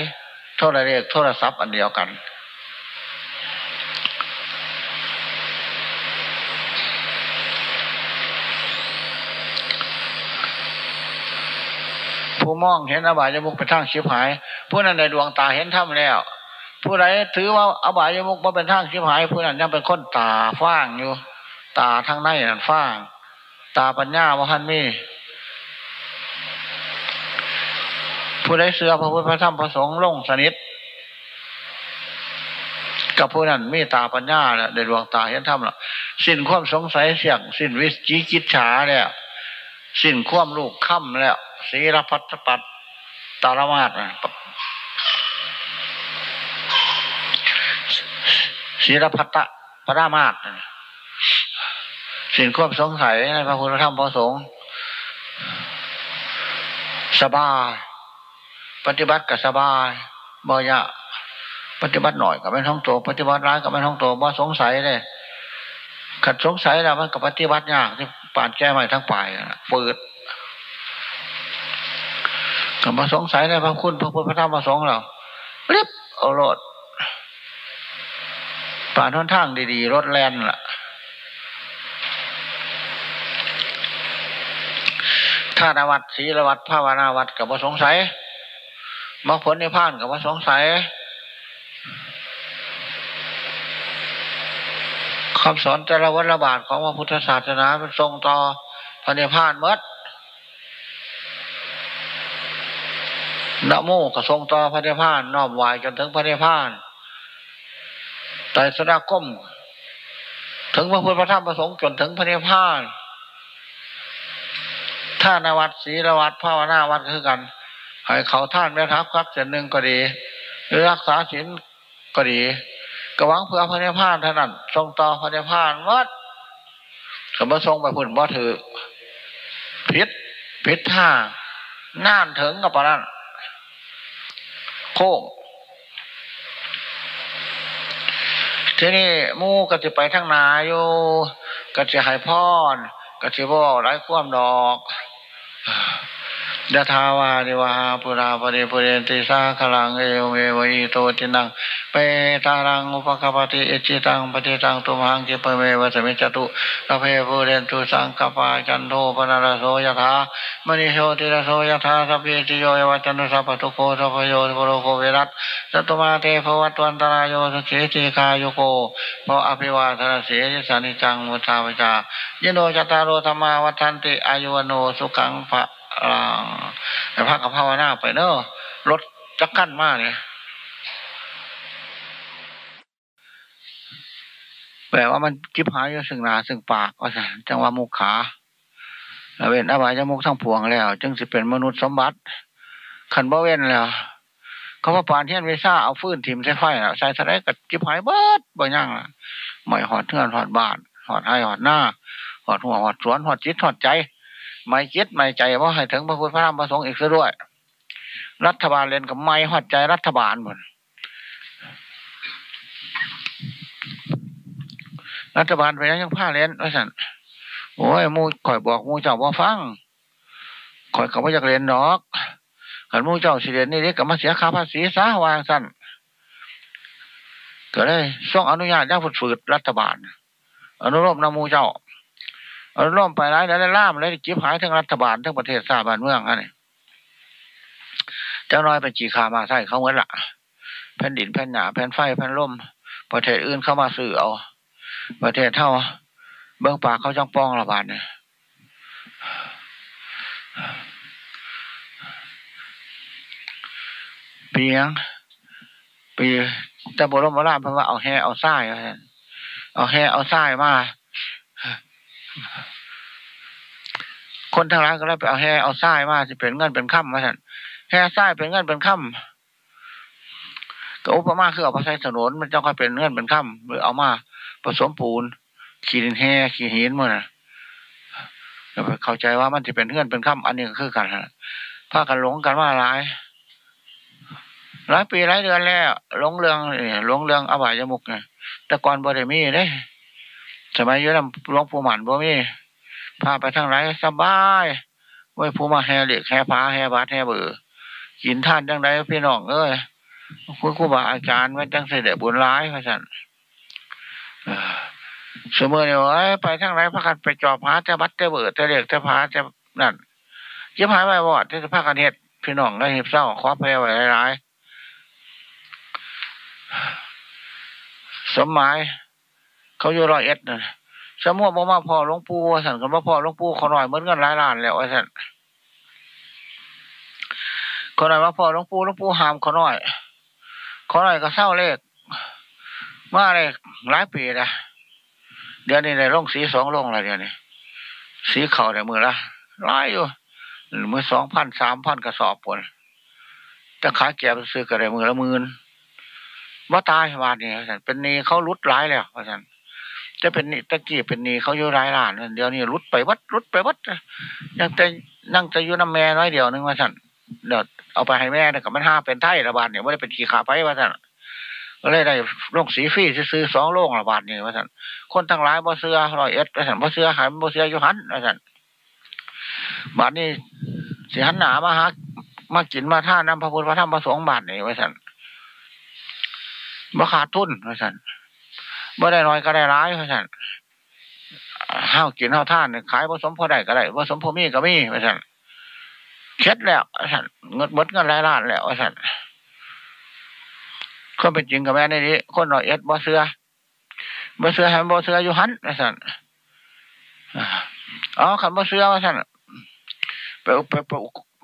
โทรเรียกโทรศัพท์อันเดียวกัน ผู้มองเห็นอบายมุกเป็นทางชิบหาย ผู้นั้นในดวงตาเห็นถ้ำแล้ว ผู้ใดถือว่าอบายมุกมาเป็นทางชิบหายผู้นั้นยังเป็นคนตาฟ้างอยู่ ตาทางในนั่นฟ้าง ตาปัญญาว่าท่านมีผู้ใดเสือพระพุทธพระธรรมพระสงฆ์ลงสนิทกับผู้นั้นมีตาปัญญาแหละในดวงตาเห็นธรรมละสิ้นความสงสัยเสี่ยง สิ้นวิจิกิจฉาเนี่ยสิ้นความลูกค่ำแล้วศีรพัฒปัตตารมาต ศีรพัตตประรามาตสิ้นความสงสัยในพระพุทธธรรมพระสงฆ์สบาย ปฏิบัติกับสบายบ่ยะปฏิบัติหน่อยกับไม่ท้องโตปฏิบัติร้ายกับไม่ท้องโตบ่สงสัยเลยขัดสงสัยแล้วมันกับปฏิบัติยากที่ป่านแก้ใหม่ทั้งปลายเปิดกับมาสงสัยในพระคุณพระพุทธพระธรรมพระสงฆ์เราเรียบเอารถ ป่านทนทางดีๆ รถแลนล่ะท่านวัดศีลวัดภาวนาวัดกับมาสงสัยมรรคผลในพานกับมาสงสัยคำสอนแต่ละวัฏระบาดของพระพุทธศาสนาเป็นทรงต่อพระเนพานเมดนะโมกระทรงต่อพระเนพานนอมไหวจนถึงพระเนพาน ไตรสดาก้มถึงพระพุทธพระธรรมพระสงฆ์จนถึงพระเนพานท่านวัดศีลวัดภาวนาวัดคือกันให้เขาท่านแม่ทัพครับเสนหนึ่งก็ดี หรือรักษาศีลก็ดีกระวังเพื่อพระเนพานเท่านั้นทรงต่อพระเนพานวัดสมบทรงไปพุ่นบ่ถือพิษพิษท่าน่านถึงกับปะนั้นโค้ง ทีนี้มู่ก็จะไปทั้งนาอยู่ก็จะให้พรก็จะบอกหลายความดอก ยะทาวานิวาปุราปริปุเรนติสาคลังเอวเมวิโตตินังเปตารังอุปกปติเอจิตังปฏิตังตุมหังกิปเมวสมิจตุระเพปุเรนตุสังกปาจันโทปนารโสยถามณิโชติระโสยถาสัพพิติโยยวัจันุสัพพทุโคสัพโยโพโลโคเวรัตสัตมาเตภวัตวันตรายโยสเขติคายโกเพราะอภิวาทนาเสียสานิจังมุทาวิจายโนจตารโรธรรมาวัฏันติอายุวโนสุขังพระ แต่พระกับภาวนาไปเนอะรถจักกั้นมากเนี่ยแปลว่ามันจิบหายอยู่ซึ่งนาซึ่งปากว่าจังว่ามุขขาเว้นอบายจมุกทั้งพวงแล้ว จึงสิเป็นมนุษย์สมบัติขันบ่เว้นแล้วเขาว่าปานเทียนเวซ่าเอาฟื้นถิ่มใส่ไฟใส่สไลด์กับจิบหายเบิดบ่ยั่งไม่หอดเทือนหอดบานหอดให้หอดหน้าหอดหัวหอดสวนหอดจิตหอดใจ ไม่คิดไม่ใจว่าให้ถึงพระพุทธพระธรรมพระสงฆ์อีกซะด้วย รัฐบาลเรียนกับไม่หอดใจรัฐบาลหมดรัฐบาลไปแล้วยังผ้าเรียนว่าสันโอ้ยมูข่อยบอกมูเจ้าว่าฟังข่อยเขาไม่อยากเรียนดอกขันมูเจ้าสิเรียนนี่เรียกกับมาเสียค่าภาษีซะวางสั้นก็เลยส่งอนุญาตย่าฝืดรัฐบาล อนุโลมนำมูเจ้า เอาล่มไปร้ายแล้วล่ามแล้วจีบหายทั้งรัฐบาลทั้งประเทศชาติบ้านเมืองอันนี้เจ้าน้อยเป็นจีคามาใช่เขาเหมือนละแผ่นดินแผ่นหนาแผ่นไฟแผ่นลมประเทศอื่นเข้ามาสื่อเอา ประเทศเท่าเบื้องปากเขาจังป้องระบาดเนี่ยปียังปีแต่โบราณโบราณเพราะว่าเอาแห่เอาไส้เอาแห่เอาไส้มา คนทั้งหลายก็เลยไปเอาแห่เอาทรายมาสิเป็นเงินเป็นค่ำมาสั่นแห่ทรายเป็นเงินเป็นค่ำก็อุปมาคือเอาไปใช้ถนนมันจะค่อยเป็นเงินเป็นค่ำหรือเอามาผสมปูน ขีดแห่ขีหินมันนะเข้าใจว่ามันจะเป็นเงินเป็นค่ำอันนี้ก็คือกันพากันหลงกันว่าหลายหลายปีหลายเดือนแล้วหลงเรื่องหลงเรื่องอบายยมุกไงแต่ก่อนบริมีได้สมัยยุคนั้นหลวงปู่หมันบ่มี พาไปทางไหนสบายไว้ผู้มาแห่เด็กแห่พาแห่บาดแห่เบือกินท่านจังไรพี่น้องเอ้ยคุณครูบาอาจารย์ไม่จังเสด็จบุญร้ายพระสันสมมติเนี่ยวไปทางไหนพระกันไปจอบพาจะบัดจะเบิดจะเด็กจะพาจะนั่นยิ่งหายไปวอดจะพากันเห็ดพี่น้องได้เห็บเศร้าคว้าแพ้ไว้ร้ายสมหมายเขาอยู่รอยเอ็ดนะ สมมติว่าพ่อหลวงปู่สั่นกันว่าพ่อหลวงปู่ขอหน่อยเหมือนกันหลายล้านแล้วไอ้สั่นขอหน่อยว่าพ่อหลวงปู่หลวงปู่หามขอหน่อย ขอหน่อยก็เศร้าเลขมาเลยหลายปีละเดือนนี้ในร่องสีสองร่องละไรเดือนนี้สีเขาในมือละร้ายอยู่มือสองพันสามพันกระสอบผลจะขายแก็บซื้อกระไรมือละหมื่นว่าตายบาทนี่ท่านเป็นนีเขาลุดร้ายแล้วท่าน จะเป็นนี่ตะกี้เป็นนีเขาอยู่ร้ายล้านเดี๋ยวนี้ลุดไปวัดลุดไปวัดยังแต่นั่งจะอยู่น้ำแม่น้อยเดียวนึงว่าท่านเดี๋ยวเอาไปให้แม่เนี่ยกับมันห้าเป็นไทยระบาดเนี่ยไม่ได้เป็นขี่ขาไปว่าท่านก็เลยได้โรงสีฟีซื้อสองโรงระบาดนี่ว่าท่านคนทั้งหลายบ่เสื้อรอยเอ็ดว่าท่านบ่เสื้อหายบ่เสื้อยู่หันว่าท่านบาดนี้สีหันหนามาหามากินมาท่าน้ำพระพุทธพระธรรมพระสงฆ์บาทนี่ว่าท่านบ่ขาดทุนว่าท่าน บ่ได้น้อยก็ได้ร้ายว่าท่านห้าวกินห้าวท่านขายผสมพอได้ก็ได้ผสมพอมีก็มีว่าท่านเค็ดแล้วท่านเงินมดเงินรายล้านแล้วท่านคนเป็นจริงกับแม่ในนี้ คนหน่อยเอ็ดบ่เสือบ่เสือให้บ่เสืออยู่หันนะท่านอ๋อขันบ่เสือว่าท่านไปไปไป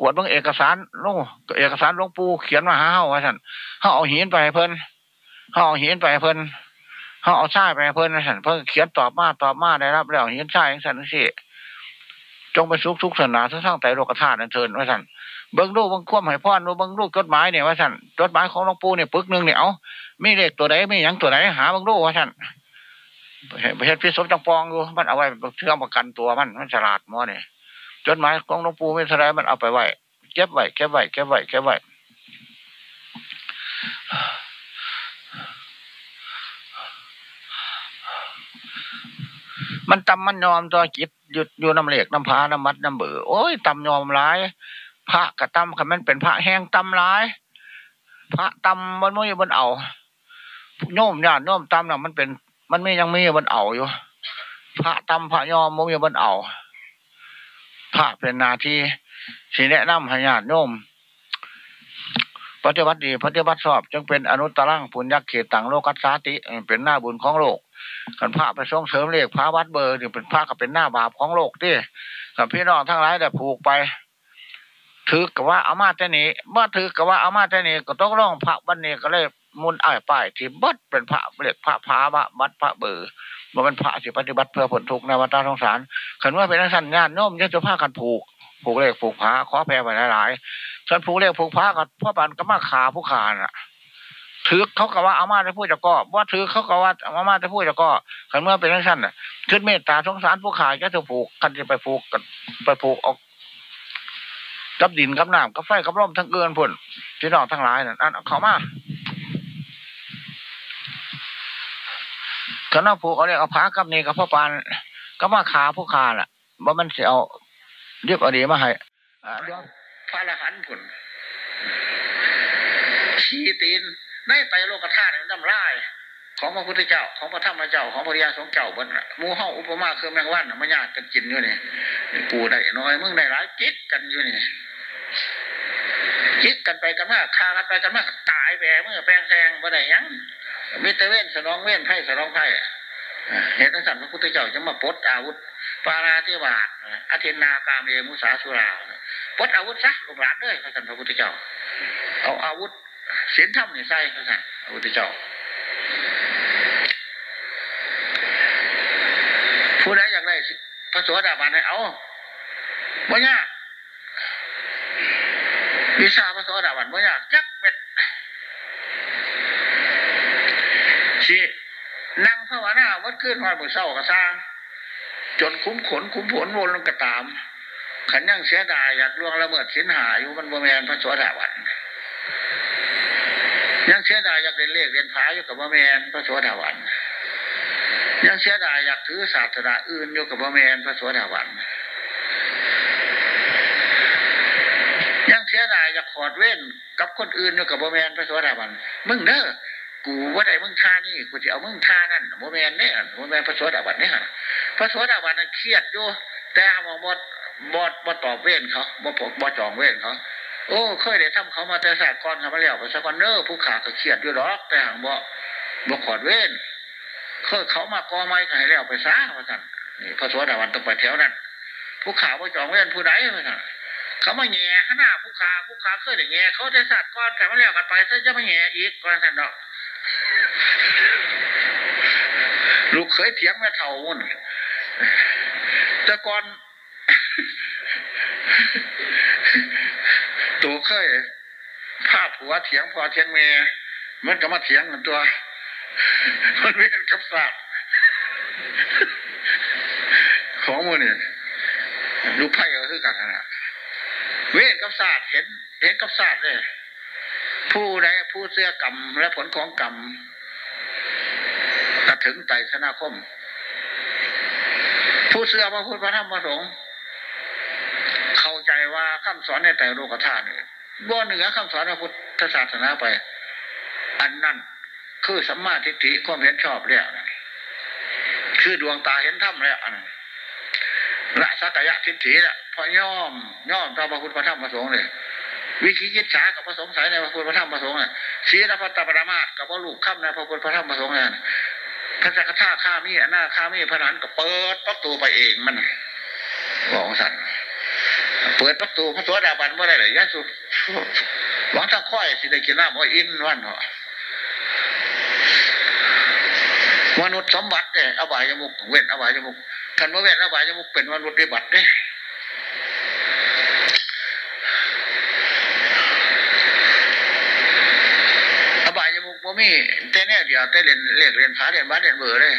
กวดบางเอกสารลงเอกสารหลวงปู่เขียนมาหาเฮาว่าท่านเฮาเอาหินไปเพิ่นเฮาเอาหินไปเพิ่น เฮาเอาชาไปเพิ่นนะท่านเพิ่นเขียนตอบมาตอบมาได้รับแล้วหินชายอย่างสันสิจงไปสุขทุกสนาทั้งทั้งแต่โลกธาตุนั่นเทินว่าท่านเบิ้งลูกเบิ้งควมให้พ่อดูเบิ้งลูกจดหมายเนี่ยว่าท่านจดหมายของหลวงปู่เนี่ยปึกหนึ่งเนี่ยเอาไมีเลขตัวไหนไมีอย่างตัวไหนหาเบิ้งลูกว่าท่านไปเห็นพิศพจังปองอยู่มันเอาไว้เชื่อมประกันตัวมันมันฉลาดมอเนี่ยจดหมายของหลวงปู่ไม่สลายมันเอาไปไว้เก็บไว้เก็บไว้เก็บไว้เก็บไว้ มันตำมันยอมตัวจิตหยุดอยู่น้ำเหล็กน้ำพาน้ำมัดน้ำเบื่อโอ้ยตำยอมร้ายพระกระตำคันมันเป็นพระแห้งตำร้าย พระตำมันไม่บนเอาโน้มญาติโน้มตำน่ะมันเป็น มันไม่ยังไม่บนเอาอยู่ พระตำพระยอมมันอยู่บนเอา พระเป็นนาทีสีแนะนำให้ญาติโน้มปฏิบัติดีปฏิบัติชอบ จึงเป็นอนุตตรังปุญญเขตต่างโลกัสสาติ เป็นหน้าบุญของโลก ขันพระไปส่งเสริมเลขพระวัดเบอร์นี่เป็นพระก็เป็นหน้าบาปของโลกดิกับพี่น้องทั้งหลายแต่ผูกไป ถือกับว่าเอามาแต่นี้เมื่อถือกับว่าเอามาแต่นี้ก็ต้องร้องพระวันนี้ก็เลยมุนอ้ายป้ายที่บัดเป็นพระเรียกพระพาบะบัดพระเบอร์มันเป็นพระสิปฏิบัติเพื่อผลทุกข์ในวัฏสงสารขันว่าเป็นนักสัญญาณโน้มยัจะผ้ากันผูกผูกเลขผูกพระขอแพ้ไปหลายๆฉันผูกเลขผูกพระกับพ่อปันก็มาขาผู้ขาน่ะ ถือเขาก็ว่าเอามาจะพูดจะก็ว่าถือเขาก็ว่าเอามาจะพูดจะก็ขันเมื่อเป็นสั้นน่ะขึ้นเมตตาสงสารผู้ขายก็จะผูกกันจะไปผูกกันไปผูกออกกับดินกับน้ำกับไฟกับลมทั้งเกินพุ่นที่นอกทั้งหลายนั่นอันเขามาขันเอาผูกเอาเนี่ยเอาพากับนี่กับพ่อปานก็มาขาผู้ขาน่ะว่ามันเสียเอาเรียกอดีมาให้พระละหันพุ่นชีตีน ในไตโลกธาตุน้ำลาย ของพระพุทธเจ้าของพระธรรมเจ้าของพระริยาสงเจ้าบนมูเฮาอุปมาคือแมงวันมันยากกันกินอยู่นี่ปูได้น้อยมึงได้หลายจิตกันอยู่นี่จิตกันไปกันมากคากันไปกันมากตายแบเมื่อแปลงแซงบ่ได้ยังมิตรเว้นสนองเว้นไพ่สนองไพ่เหตุนั้นสัมพระพุทธเจ้าจะมาปลดอาวุธปาราธิวาสอธินากามเรมุสาสุราปลดอาวุธซะลูกหลานด้วยพระสัมพระพุทธเจ้า เอาอาวุธ เสียนทำนี่ใส่พระสัมพระพุทธเจ้าผู้ใดอยากได้พระสวสดาบันให้เอาบ่ยากวิชาพระสวสดาบันบ่ยากจักเม็ดสินั่งภาวนาวัดขึ้นวันบุเศร้ากระซางจนคุ้มขนคุ้มผลวนลงกระตาม ขันยังเสียดายอยากล่วงละเมิดสินหาอยู่มันบ่แมนพระสวสดาบัน สียดายอยากเรียนเลขเรียนพาอยู่กับบ่แมนพระสวสดาบันยังเสียดายอยากถือศาสนาอื่นอยู่กับบ่แมนพระสวสดาบันยังเสียดายอยากขอดเว้นกับคนอื่นอยู่กับบ่แมนพระสวสดาบันมึงเด้อกูว่าได้มึงท่านี่กูจะเอามึงท่านั่นโมแมนเนี่ยโมแมนพระสวสดาบันเนี่ยพระสวสดาบันเครียดอยู่แต่มองบดบดบดตอบเว้นเขาบดบดจองเว้นเขา โอ้เคยได้ทำเขามาแต่สากรทำมาแล้วไปสักวันเนอร์ผู้ขาก็เครียดอยู่หรอกแต่หางบ่บ่ขอดเว้นเคยเขามากอไม้ก็ให้แล้วไปซะพระท่านนี่พระสวสดาบันต้องไปแถวนั้นผู้ขาบ่จองเว้นผู้ใดพระท่นเขามาแง่ข้างหน้าผู้ขาผู้ขาเคยได้แง่เขาได้สัตว์ก้อนแต่มาแล้วกันไปซะจะมาแง่อีกก็ท่นเนาะลูกเคยเถียงแม่เท่ามุ่นแต่ก่อน ตัวเคยภาพผัวเถียงพอเถียงเมียมันก็มาเถียงกันตัว มันเวียนกับสัตว์ของมันเนี่ยลูไพ่ก็คือกันนะเวียนกับศาสตร์เห็น เห็นกับศาสตร์เลยผู้ใดผู้เสื้อกรรมและผลของกรรมกระถึงไตรสนาคม ผู้เสื้อพระพุทธพระธรรมพระสงฆ์เข้าใจว่าคำ สอนในไตรโลกธาตุบ่เหนือคำสอนพระพุทธศาสนาไป อันนั้นคือสัมมาทิฏฐิความเห็นชอบแล้วคือดวงตาเห็นธรรมแล้วอันละสักยะทิฏฐิละพอย่อมย่อมต่อพระพุทธพระธรรมพระสงฆ์เลยวิธียิจฉากับพระสงฆ์สายในพระพุทธพระธรรมพระสงฆ์เนี่ยศีลพัตตปรมาสกับพระลูกข้ามในพระพุทธพระธรรมพระสงฆ์เนี่ยพระสักท่าข้ามีอนาข้ามีพระนันก็เปิดประตูไปเองมันบอกสันเปิดประตูพระสวสดาบันว่าได้เลยยะสุหวังทั้งค่อยสิได้กินน้ำว่าอินวันเหรอมนุษย์สมบัติเนี่ยอบายยมุกเว้นอบายยมุกท่านว่าเว้นอบายยมุกเป็นมนุษย์ได้บัตรเนี่ยอบายยมุกว่มีแต่เนี่ยเดียวแต่เรียนเรียกเรียนผาเรียนบ้านเรียนเบอร์เลย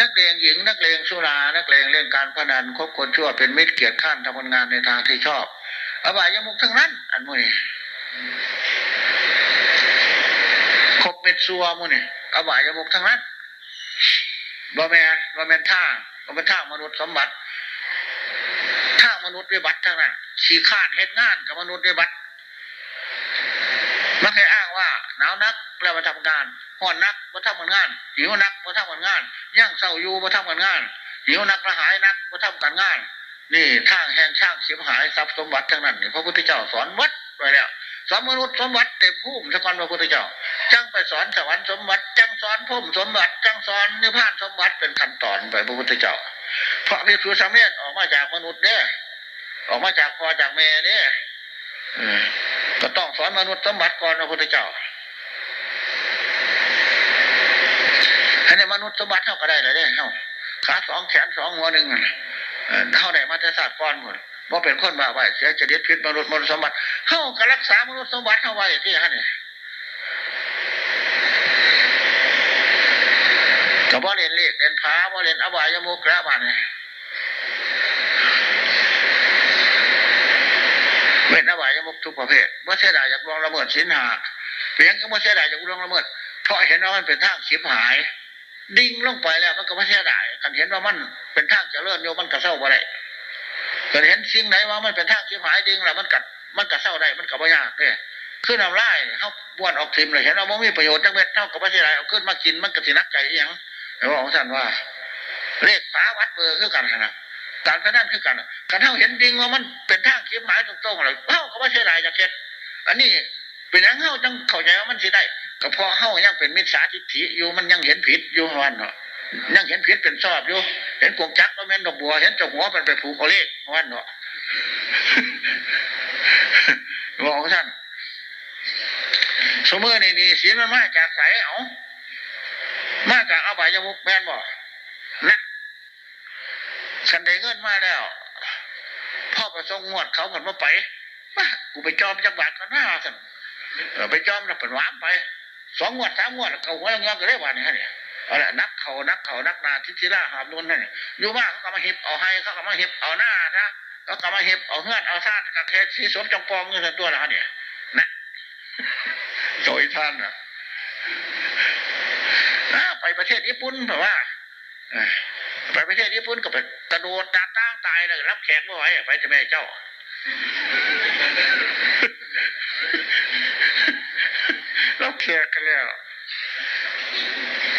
นักเลงหญิง นักเลงสุรา นักเลงเล่นการพนันคบคนชั่วเป็นมิตรเกียรติข้านทำงานในทางที่ชอบอบายมุกทั้งนั้น อันมุนีคบเม็ดซัวมุนี่อบายมุกทั้งนั้นบ่แม่บ่แม่นท่าบ่เป็นท่ามนุษย์สมบัติท่ามนุษย์วิบัติทั้งนั้นขี่ข้านเฮ็ดงานกับมนุษย์วิบัติมักให้อ้างว่าหนาวนักแล้วมาทำงาน ห่อนนักมาทำงานหิวนักมาทำงานย่างเศร้าอยู่มาทำงานหิวนักระหายนักมาทำการงาน นี่ทางแห่งช่างเสียหายทรัพย์สมบัติทั้งนั้นนี่พระพุทธเจ้าสอนวัดไว้แล้วสอนมนุษย์สมบัติเต็มภูมิสกอนพระพุทธเจ้าจังไปสอนสวรรค์สมบัติจังสอนพุ่มสมบัติจังสอนนิพพานสมบัติเป็นขั้นตอนไปพระพุทธเจ้าเพราะพิสุสามเณรออกมาจากมนุษย์เนี่ยออกมาจากพ่อจากแม่เนี่ยก็ต้องสอนมนุษย์สมบัติก่อนพระพุทธเจ้าให้ในมนุษย์สมบัติเท่าก็ได้เลยเนี่ยเท่าขาสองแขนสองหัวหนึ่งเท่าไหนมาจะศาสตร์ก้อนหมดว่าเป็นคนบ้าไปเสียจะเด็ดพิษมนุษย์มนุษย์สมบัติเข้ากับรักษามนุษย์สมบัติเข้าไว้ที่ฮะเนี่ยกับว่าเรียนเลขเรียนพาว่าเรียนอบายมุกแล้วบ้านเนี่ยเว้นอบายมุกทุกประเภทเมื่อเสียดายจากลองละเมิดสินหาเพียงก็เมื่อเสียดายจากลองละเมิดเพราะเห็นว่ามันเป็นทางชิบหาย ดิ่งลงไปแล้วมันก็ไม่เสียดายกันเห็นว่ามันเป็นทางเจริญโยมันกระเซ้าอะไรกิดเห็นสิ่งไหนว่ามันเป็นทางชิบหายดิ่งแล้วมันกัดมันกระเซ้าได้มันกับว่ยากเนี่ยขึ้นเอาไล่เขาบ้วนออกทิมเลยเห็นว่ามันมีประโยชน์จังเม็ดเท่ากับไม่เสียดายเอาขึ้นมากินมันกระสินักใจยังเขาบอกท่านว่าเลขฟ้าวัดเบอร์คือกันนะการพนันคือกันการเท่าเห็นดิงว่ามันเป็นทางคิดหายตรงๆเลยเท่าก็ไม่ใช่ได้จะเก็ดอันนี้เป็นยังเท่าจังเข้าใจว่ามันสิได้ ก็พอเท่ายังเป็นมิจฉาทิฏฐิอยู่มันยังเห็นผิดอยู่วันเนาะยังเห็นผิดเป็นชอบอยู่ เห็นกงจักว่าแม่นดอกบัว เห็นจ้าหัวมันไปผูกเอาเลขวันเนาะบอกท่านสมมติในนี้ศีลมันมาจากสเอามาจากอาบายมุกแม่นบ่นะฉันได้เงินมาแล้วพ่อไปส่งงวดเขาเหมือนว่าไปมากูไปจอมจังหวัดก็น่าสันไปจอมแล้วเป็นหวานไป สองงวดสามงวดเขาหัวเงี้ยก็ได้วันนี้เนี่ยเอาละนักเขานักเขานักนาทิศิราหามนุ่นนั่นอยู่บ้านเขาก็มาเห็บเอาให้เขาก็มาเห็บเอาหน้านะเขาก็มาเห็บเอาเงื่อนเอาซาดกับเทสีสมจงปองเงินตัวละเนี่ยนะโดยท่านอะไปประเทศญี่ปุ่นเพราะว่าไปประเทศญี่ปุ่นก็ไปกระโดดตาตั้งตายเลยรับแขกไม่ไหวไปจะแม่เจ้า รับแขกกันแล้ว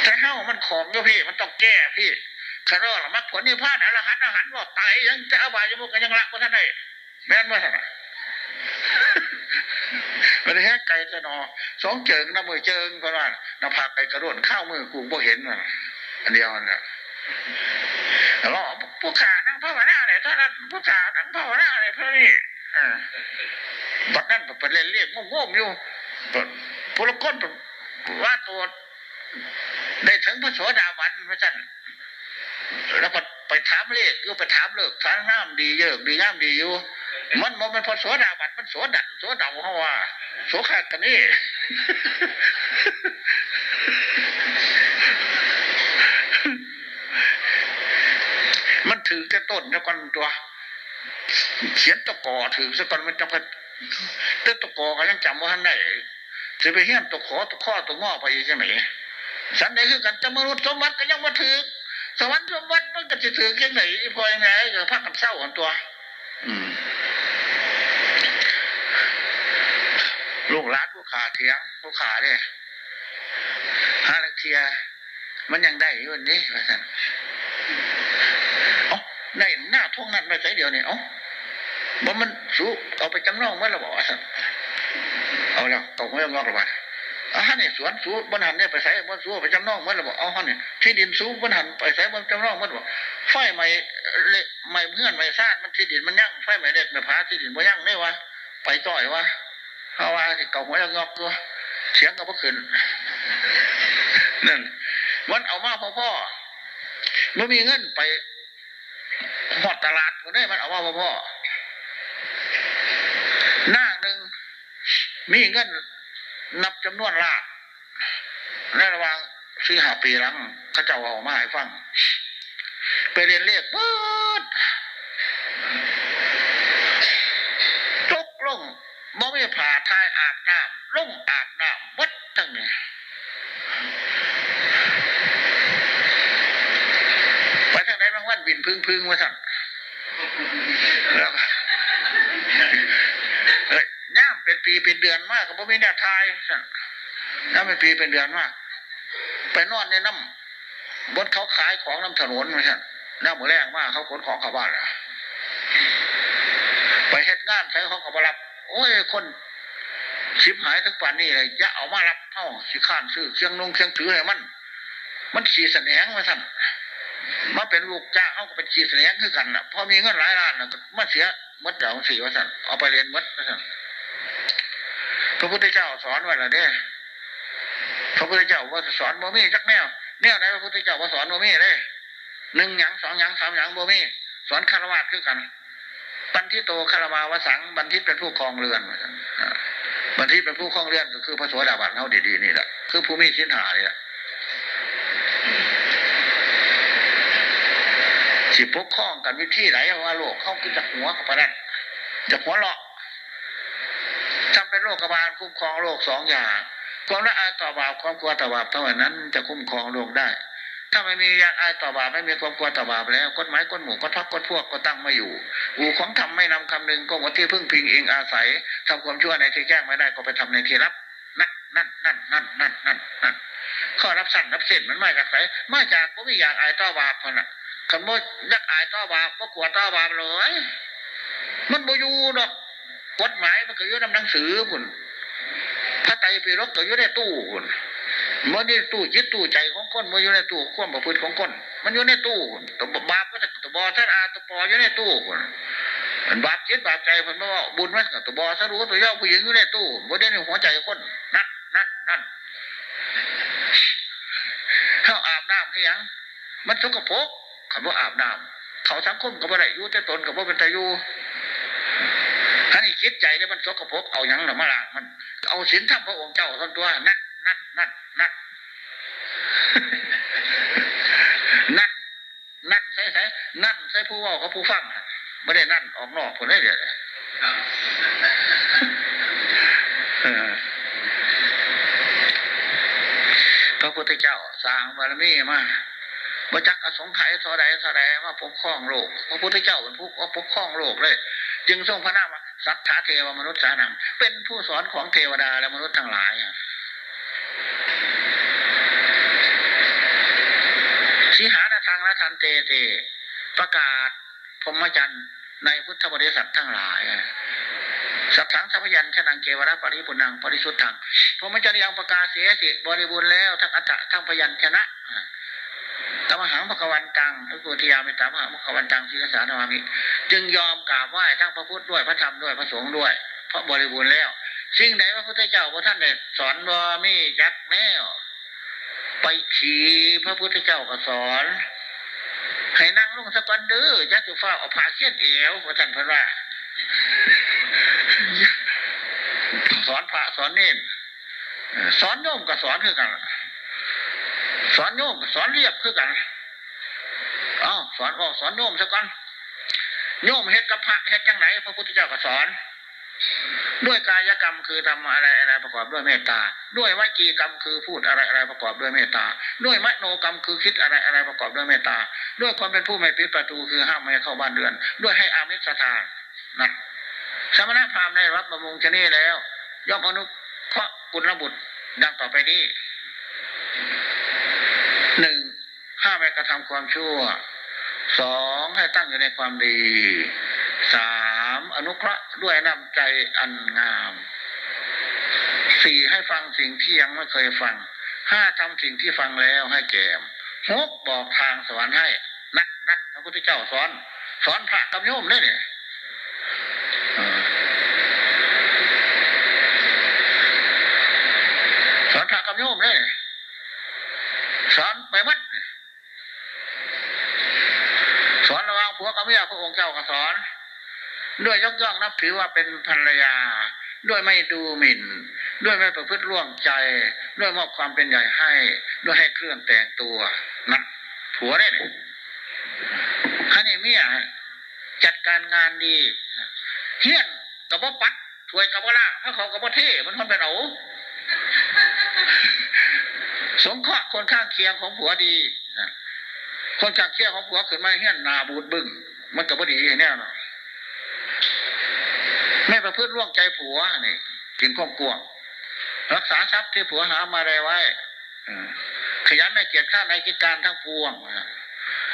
ถ้าเฮ้ามันของก็พี่ มันต้องแก้พี่คารอหมักผลนิพพานอรหันอาหารว่าตายยังจะอบายมุกกันยังละว่าท่านได้แม่นว่าท่านมันแห้ไก่จะนอสองเจิงน้ำมือเจิงเพราะว่าน้ำผักไก่กระโดดข้าวมือกูบ่เห็นอันเดียวนะแล้วผู้ขานั่งภาวนาเนี่ยถ้านั้นผู้ขานั่งภาวนาเนี่ยเพื่อนี่บัดนั้นเป็นเล่นเรียกงงๆอยู่ ผู้ละก้นว่าตัวได้ถึงพระโสดาบันพระจันแล้วก็ไปถามเลขก็ไปถามเลิกถามน้ำดีเยอะดีงามดีอยู่ มันมันเป็นพระโสดาบันมันโสดันโสดาวเขาว่าโสขาดกันนี่มันถือแต่ต้นแล้วกันตัว เขียนตะกอถือสักก่อนมันจะพัดเต้ตะกอก็ยังจำว่าท่านได้จะไปเฮี้ยนตะขอตะข้อตะง้อไปใช่ไหมสันได้คือกันจะมนุษย์สมบัติก็ยังมาถือสวรรค์สมบัติมันก็จะถือยังไงพอยังไงก็พักกันเศร้ากันตัว อืมลูกหลานผู้ขาเถียงผู้ขาเนี่ยฮาลักเทีย มันยังได้อยู่นี่ว่าท่านอ๋อได้หน้าท่องนั้นไปใส่เดียวเนี่ยอ๋อบ่มันสู้เอาไปจำนองเมื่อเราบอกว่าท่าน เอาแล้วตกไม่งอกหรอเปล่าอะนี่สวนสู้บนหันเนี่ยไปใส่บนสู้ไปจำนองมื่อเราบอกเอาฮะนี่ที่ดินสู้บนหันไปใส่บนจำนองมื่อบอกไฟใหม่เละใหม่เพื่อนใหม่ซ่านมันที่ดินมันยั่งไฟใหม่เด็กไม่พาที่ดินมันยั่งไม่วะไปต่อยวะเพราะว่าเก่าหัวยังงอกตัวเสียงก็บ่ขึ้นนั่นมันเอามาพ่อพ่อมันมีเงินไปหอดตลาดคนนี้มันเอามาพ่อพ่อหน้าหนึ่ง มีเงินนับจำนวนลากในระหว่างสี่ห้าปีหลังเขาเจ้าเอามาให้ฟัง ไปเรียนเลขปื๊ดตกลงบ่มีผ่าทายอาบน้ำลงอาบน้ำวัดทั้งนี้ไปทางไหนบางวันบินพึ่งพึ่งมาสั่งแล้วเอ้ยย่ามเปีเป็นเดือนมากก็บ่มีแนวทายสั่งย่ามเป็นปีเป็นเดือนมาก ไปนอนในน้ำบนเขาขายของน้ำถนนมาสั่งน้ำมือแรงมากเขาขนของเข้าบ้านอะไปเฮ็ดงานใช้เขาก็มารับ โอ้ยคนชิบหายทั้งป่านนี้เลยอย่าเอามารับเท่าสิข้านซื้อเชียงนุ่งเชียงถืออะไรมัน มันขี่แสนงมาสั่นมาเป็นลูกจ้างเขาก็เป็นขี่แสนงคือกันน่ะพอมีเงินหลายล้านนะมาเสียมัดเดาสี่ว่าสั่นเอาไปเรียนมัดว่าสั่น พระพุทธเจ้าสอนไว้ละเด้พระพุทธเจ้าว่าสอนบ่มีจักแนวแนวไหนพระพุทธเจ้าว่าสอนบ่มีเลยหนึ่งหยังสองหยังสามหยังบ่มีสอนคารวะคือกันบันทิโตคารมาวสังบันทิตเป็นผู้ครองเรือนบันทิตเป็นผู้ครองเรือนก็คือพระโสดาบันเขาดีๆนี่แหละคือผู้มีสินหานี่แหละสิปกครองกันวิธีไหนว่าโลกเขาคือจากหัวกับพนันจากหัวเลาะ โลกบาลคุ้มครองโลกสองอย่างความละอายต่อบาปความกลัวต่อบาปเท่านั้นจะคุ้มครองโลกได้ ถ้าไม่มียางอายต่อบาปไม่มีความกลัวต่อบาปแล้วกฎหมายกฎหมู่กฎทัพกฎพวกก็ตั้งไม่อยู่อูของทำไม่นำคำหนึ่งก็หมดที่พึ่งพิงเองอาศัยทำความชั่วในที่แจ้งไม่ได้ก็ไปทำในที่รับนั่นนั่นนั่นนั่นนั่นนั่นนั่นข้อรับสั่นรับเส้นมันไม่จากไหนมาจากก็มีอย่างอายต่อบาปคนน่ะคำว่ายักอายต่อบาปก็กลัวต่อบาปเลย มันบ่อยู่ดอก กฎหมายมันก็อยู่ในหนังสือคุณพระไตรปิฎกก็อยู่ในตู้คุณมันนี่ตู้จิตตู้ใจของคนมันอยู่ในตู้ความประพฤติของคนมันอยู่ในตู้ตัวบาปก็ตัวบอท่านอาตัวปออยู่ในตู้คนบาปจิตบาปใจคนว่าบุญไหมตัวบอถ้ารู้ตัวย้าผู้หญิงอยู่ในตู้บ่ได้ในหัวใจคนนั่นนั่นนั่นเขาอาบน้ำให้ยังมันสกปรกคำว่าอาบน้ำเขาสังคมกับอะไรยู่แต่ตนกับว่าเป็นตายู่ ท่านคิดใจแล้วมันสกปรกเอาอย่างหรือมาล้างมัน เอาศีลธรรมพระองค์เจ้าท่านตัวนั่นนั่นนั่นนั่นนั่นนั่นใช่ใช่นั่นใช่ผู้ว่ากับผู้ฟังไม่ได้นั่นออกนอกคนได้เดียวพระพุทธเจ้าสร้างบารมีมาบจักอสงไขยทอใดทอใดว่าปกครองโลก พระพุทธเจ้าเป็นผู้ปกครองโลกเลย จึงทรงพระนาม สัทธาเทวมนุษย์สานังเป็นผู้สอนของเทวดาและมนุษย์ทั้งหลายสีหานาทางละทันเตเต ประกาศพรมจันทร์ในพุทธบริษัททั้งหลายสัทธังสัพยัญชนะเกวรปริปุนังปริสุทธังพรมจันทร์ยังประกาศเสียสิบริบูรณ์แล้วทั้งอัตตะทั้งพยัญชนะตมหังพกวันตังพระโกธิยามิตามหังพกวันตังศีรษานามามิ จึงยอมกราบไหว้ทั้งพระพุทธด้วยพระธรรมด้วยพระสงฆ์ด้วย เพราะบริบูรณ์แล้ว สิ่งไหนพระพุทธเจ้าพระท่านได้สอนว่ามียักแนวไปขี่พระพุทธเจ้าก็สอนให้นั่งลงสักวันเด้อยักษ์ฟ้าเอาผ้าเขียนเอวพระท่านพระว่าสอนพระสอนเน้นสอนโยมกับสอนคือกัน สอนโยมสอนเรียบคือกัน เอ้าสอนออกสอนโยมสักวัน โยมเฮ็ดกับพระเฮ็ดจังไหนพระพุทธเจ้าก็สอน ด้วยกายกรรมคือทำอะไรอะไรประกอบด้วยเมตตา ด้วยวิจีกรรมคือพูดอะไรอะไรประกอบด้วยเมตตา ด้วยมโนกรรมคือคิดอะไรอะไรประกอบด้วยเมตตา ด้วยความเป็นผู้ไม่ปิดประตูคือห้ามไม่เข้าบ้านเรือน ด้วยให้อามิสทานนะสมณพราหมณ์ได้รับบำรุงชนีแล้ว ย่อมอนุเคราะห์กุลบุตรดังต่อไปนี้หนึ่งห้ามไม่กระทำความชั่ว สองให้ตั้งอยู่ในความดีสามอนุเคราะห์ด้วยน้ำใจอันงามสี่ให้ฟังสิ่งที่ยังไม่เคยฟังห้าทำสิ่งที่ฟังแล้วให้แก่หกบอกทางสวรรค์ให้ นักนักพระพุทธเจ้าสอน สอนพระกับโยมได้เนี่ยสอนพระกับโยมได้สอนไปมัดสอนระวังผัวกับเมีย พระองสอน ด้วยยกย่องนับถือว่าเป็นภรรยา ด้วยไม่ดูหมิ่น ด้วยไม่ประพฤติร่วงใจ ด้วยมอบความเป็นใหญ่ให้ ด้วยให้เครื่องแต่งตัวนะผัวได้เนี่ยข้านี่เมียจัดการงานดีเฮี้ยนกับว่าปัดถวยกับว่าล่าพระเขากับว่าเท่มันคนเป็นเอาสงเคราะห์คนข้างเคียงของผัวดี คนข้างเคียงของผัวขึ้นมาเฮี้ยนนาบูดบึ้ง มันกับว่าดีแน่นอนไม่ประพฤติร่วงใจผัวนี่กินข้มกวงรักษาทรัพย์ที่ผัวหามาได้ไว้ขยันในเกียรติข้าในกิจการทั้งปวง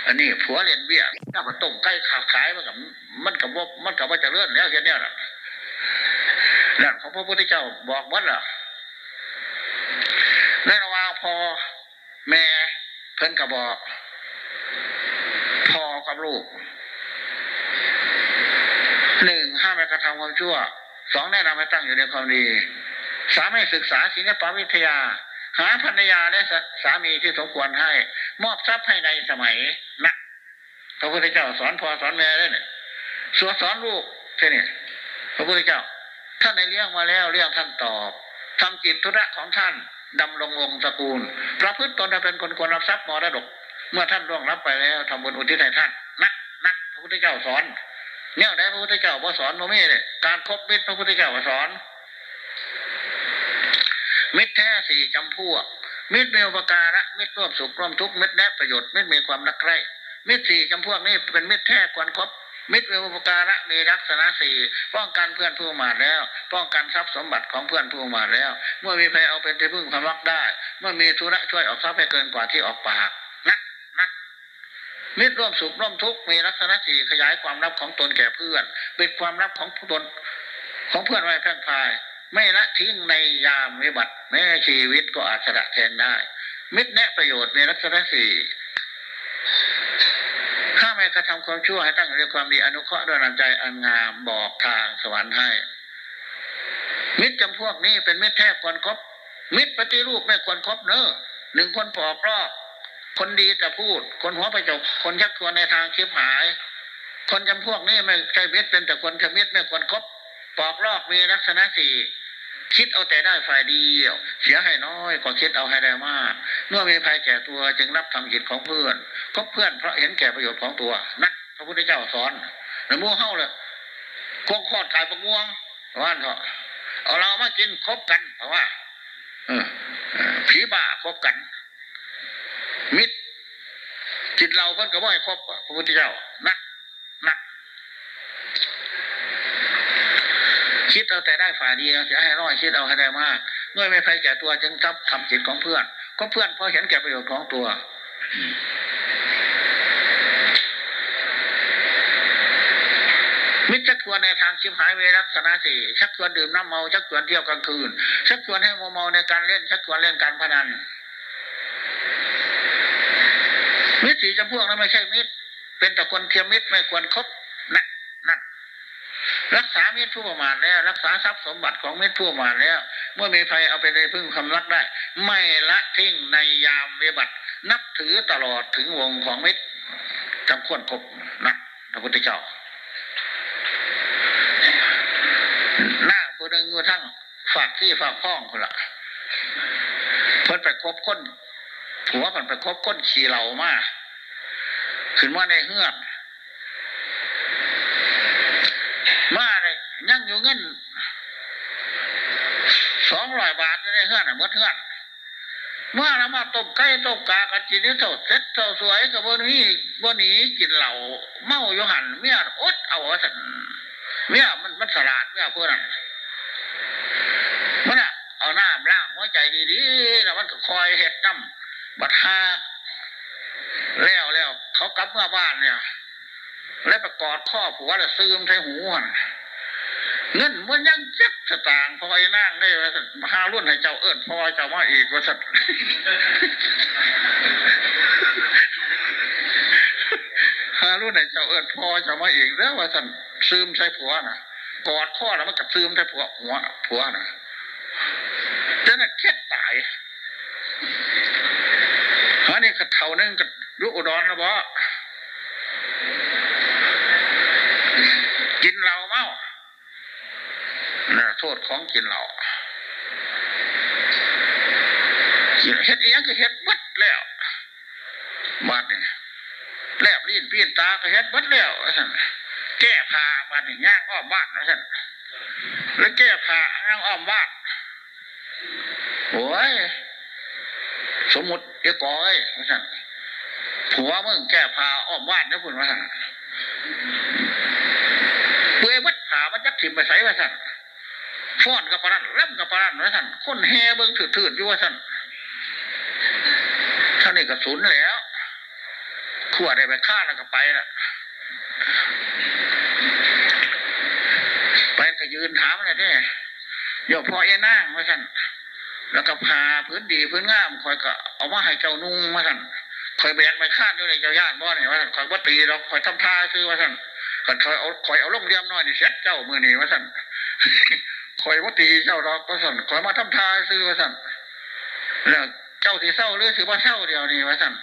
อันนี้ผัวเรียนเบี้ยถ้ามันต้มใกล้ขาขายมันกับมันกับว่ามันกับว่าจะเลื่อนแล้วเช่นนี้แหละนั่นของพระพุทธเจ้าบอกวัดล่ะในระหว่างพอแม่เพิ่นกับบอกพ่อกับลูกหนึ่งห้ามไม่ กระทำความชั่วสองแนะนำให้ตั้งอยู่ในความดีสามให้ศึกษาศิลปวิทยา หาภรรยาและสามีที่สมควรให้ มอบทรัพย์ให้ในสมัยนะพระพุทธเจ้าสอนพอสอนแม่ได้เนี่ยสอนสอนลูกใช่เนี่ยพระพุทธเจ้า ท่านในเลี้ยงมาแล้วเรียกท่านตอบทำจิตธุระของท่านดำรงวงตระกูลประพฤติตนเป็นคนควรรับทรัพย์มรดก เมื่อท่านร่วงรับไปแล้วทำบุญอุทิศให้ท่านนักนักพระพุทธเจ้าสอน เนี่ยได้พระพุทธเจ้าว่าสอนโมมีเนี่ยการคบมิตรพระพุทธเจ้าว่าสอน มิตรแท้สี่จำพวก มิตรมีอุปการะมิตรร่วมสุขร่วมทุกข์มิตรแนบประโยชน์มิตรมีความรักใคร่มิตรสี่จำพวกนี้เป็นมิตรแท้ควรครบมิตรมีอุปการะมีลักษณะสี่ป้องกันเพื่อนผู้มาแล้ว ป้องกันทรัพย์สมบัติของเพื่อนผู้มาแล้ว เมื่อมีใครเอาเป็นที่พึ่งความรักได้ เมื่อมีธุระช่วยออกทรัพย์ให้เกินกว่าที่ออกปาก มิตรร่วมสุขร่วมทุกข์มีลักษณะสี่ขยายความลับของตนแก่เพื่อนปิดความลับของตนของเพื่อนไว้แพร่พาย ไม่ละทิ้งในยามวิบัติแม้ชีวิตก็อาจสละแทนได้ มิตรแนะประโยชน์มีลักษณะสี่ถ้าไม่กระทำความชั่วให้ตั้งเรื่องความดีอนุเคราะห์ด้วยน้ำใจอันงามบอกทางสวรรค์ให้ มิตรจำพวกนี้เป็นมิตรแท้ควรครบมิตรปฏิรูปไม่ควรครบเนอหนึ่งคนปอกรอบ คนดีแต่พูด คนหัวไปจบคนยักชวนในทางคิบหาย คนจำพวกนี้ไม่ใช่มิตรเป็นแต่คนขมิตรไม่ควรครบปอกลอกมีลักษณะสี่คิดเอาแต่ได้ฝ่ายเดียว เสียให้น้อยก็คิดเอาให้ได้มาก เมื่อมีภัยแก่ตัวจึงรับทำกิจของเพื่อนคบเพื่อนเพราะเห็นแก่ประโยชน์ของตัวนักพระพุทธเจ้าสอนในมู่เฮ้าเลยกวงขอดกายประงวงว่านเถอะเอาเรามากินคบกันเพราะว่าผีบ้าคบกัน มิตรจิตเราเพิ่นก็บ่ให้ครบพระพุทธเจ้านักนักคิดเอาแต่ได้ฝ่ายเดียวจะให้ร้อยคิดเอาให้ได้มาก เมื่อไม่ใครแก่ตัวจึงทับทำจิตของเพื่อน ก็เพื่อนพอเห็นแก่ประโยชน์ของตัวมิชักชวนในทางชิมหายเวรักษณะสี่ชักชวนดื่มน้ำเมาชักชวนเที่ยวกลางคืนชักชวนให้โมเมาในการเล่นชักชวนเล่นการพนัน มิตร สี่จำพวกนั้นไม่ใช่มิตร เป็นแต่คนเทียมมิตรไม่ควรครบรักษาเม็ดผู้ประมาทแล้ว รักษาทรัพย์สมบัติของเม็ดผู้ประมาทแล้ว เมื่อมีภัยเอาไปในพึ่งคำรักได้ ไม่ละทิ้งในยามเวบัติ นับถือตลอดถึงวงของมิตรจำควรครบนะพระพุทธเจ้าหน้าคนหนึ่งอยู่ทั้งฝากที่ฝากพ้องคนละเพิ่นไปคบคนผัวเพิ่นไปคบคนขี่เหล่ามา ขึ้นว่าในเฮือกมาเลยยังอยู่เงินสองร้อยบาทในเฮือกน่ะเมื่อเฮือกเมื่อเรามาต้มไก่ต้มกากันจีนี้เท่าเซ็ตเท่าสวยกับบนนี้บนนี้กินเหล่าเมาอยู่หันเมียอดเอาสันเมียมันมันสลาดเมียพวกนั้นมันอะเอาหน้ำล้างหัวใจดีๆแล้วมันก็คอยเห็ดน้ำบัดฮา เขากลับมื่อบ้านเนี่ยแล้วประกอดข้อผัวแล้วซึมใส่หูหันเงินมันยังเจ็บสตางค์พอไอ้นั่งได้ว่าหารุ่นให้เจ้าเอิญพอเจ้ามาอีกว่าสัตว์หารุ่นให้เจ้าเอิญพอเจ้ามาอีกแล้วว่าสัตว์ซึมใส่ผัวน่ะกอดข้อแล้วมันกับซึมใส่ผัวหัวผัวน่ะจะน่ะเครียดตายฮะนี่กระเท่านึงกับลูกอุดรนะบ่กินเหล้าเมาน่ะโท ษของกินเหล้ากินเฮ็ดเองก็เฮ็ดบัดแล้วบาดนี่แลบลิ้นปีนตาก็เฮ็ดบัดแล้วท่านแก้ผ้าบาดนี่ย่างอ้อมบ้านนะท่านแล้วแก้ผ้าย่างอ้อมบ้านโอ้ยสมมติเอ้ก้อยท่านผัวมึงแก้ผ้าอ้อมบ้านนะคุณว่าท่านเปื่อยวัดผามันจักถิ่มไปใส่ว่าท่าน ฟ้อนกับปรันร่ำกับปรันว่าท่นคนแห่เบิ้งถืดๆอยู่ว่าท่นท่านนี่กระสุนแล้วขวดได้ไปฆ่าแล้วก็ไปละไปก็ยืนถามอะไรเนี่ยโยกพ่อเอ็นนั่งว่าท่นแล้วก็พาพื้นดีพื้นงามคอยก็เอามาให้เจ้านุ่งว่าท่นคอยแบกไปฆ่าด้วยในเจ้าย่านบ่เนี่ยว่าท่นคอยว่าตีเราคอยทำท่าซื้อว่าท่านขันคอยเอาคอยเอาลงเลียมน้อยนี่เช็ดเจ้ามือนี่ว่าสั่น คอยว่าตีเจ้าดอกว่าสั่นคอยมาทำทาซื้อว่าสั่นแล้วเจ้าที่เศร้าหรือถือว่าเศร้าเดียวนี่ว่าสั่น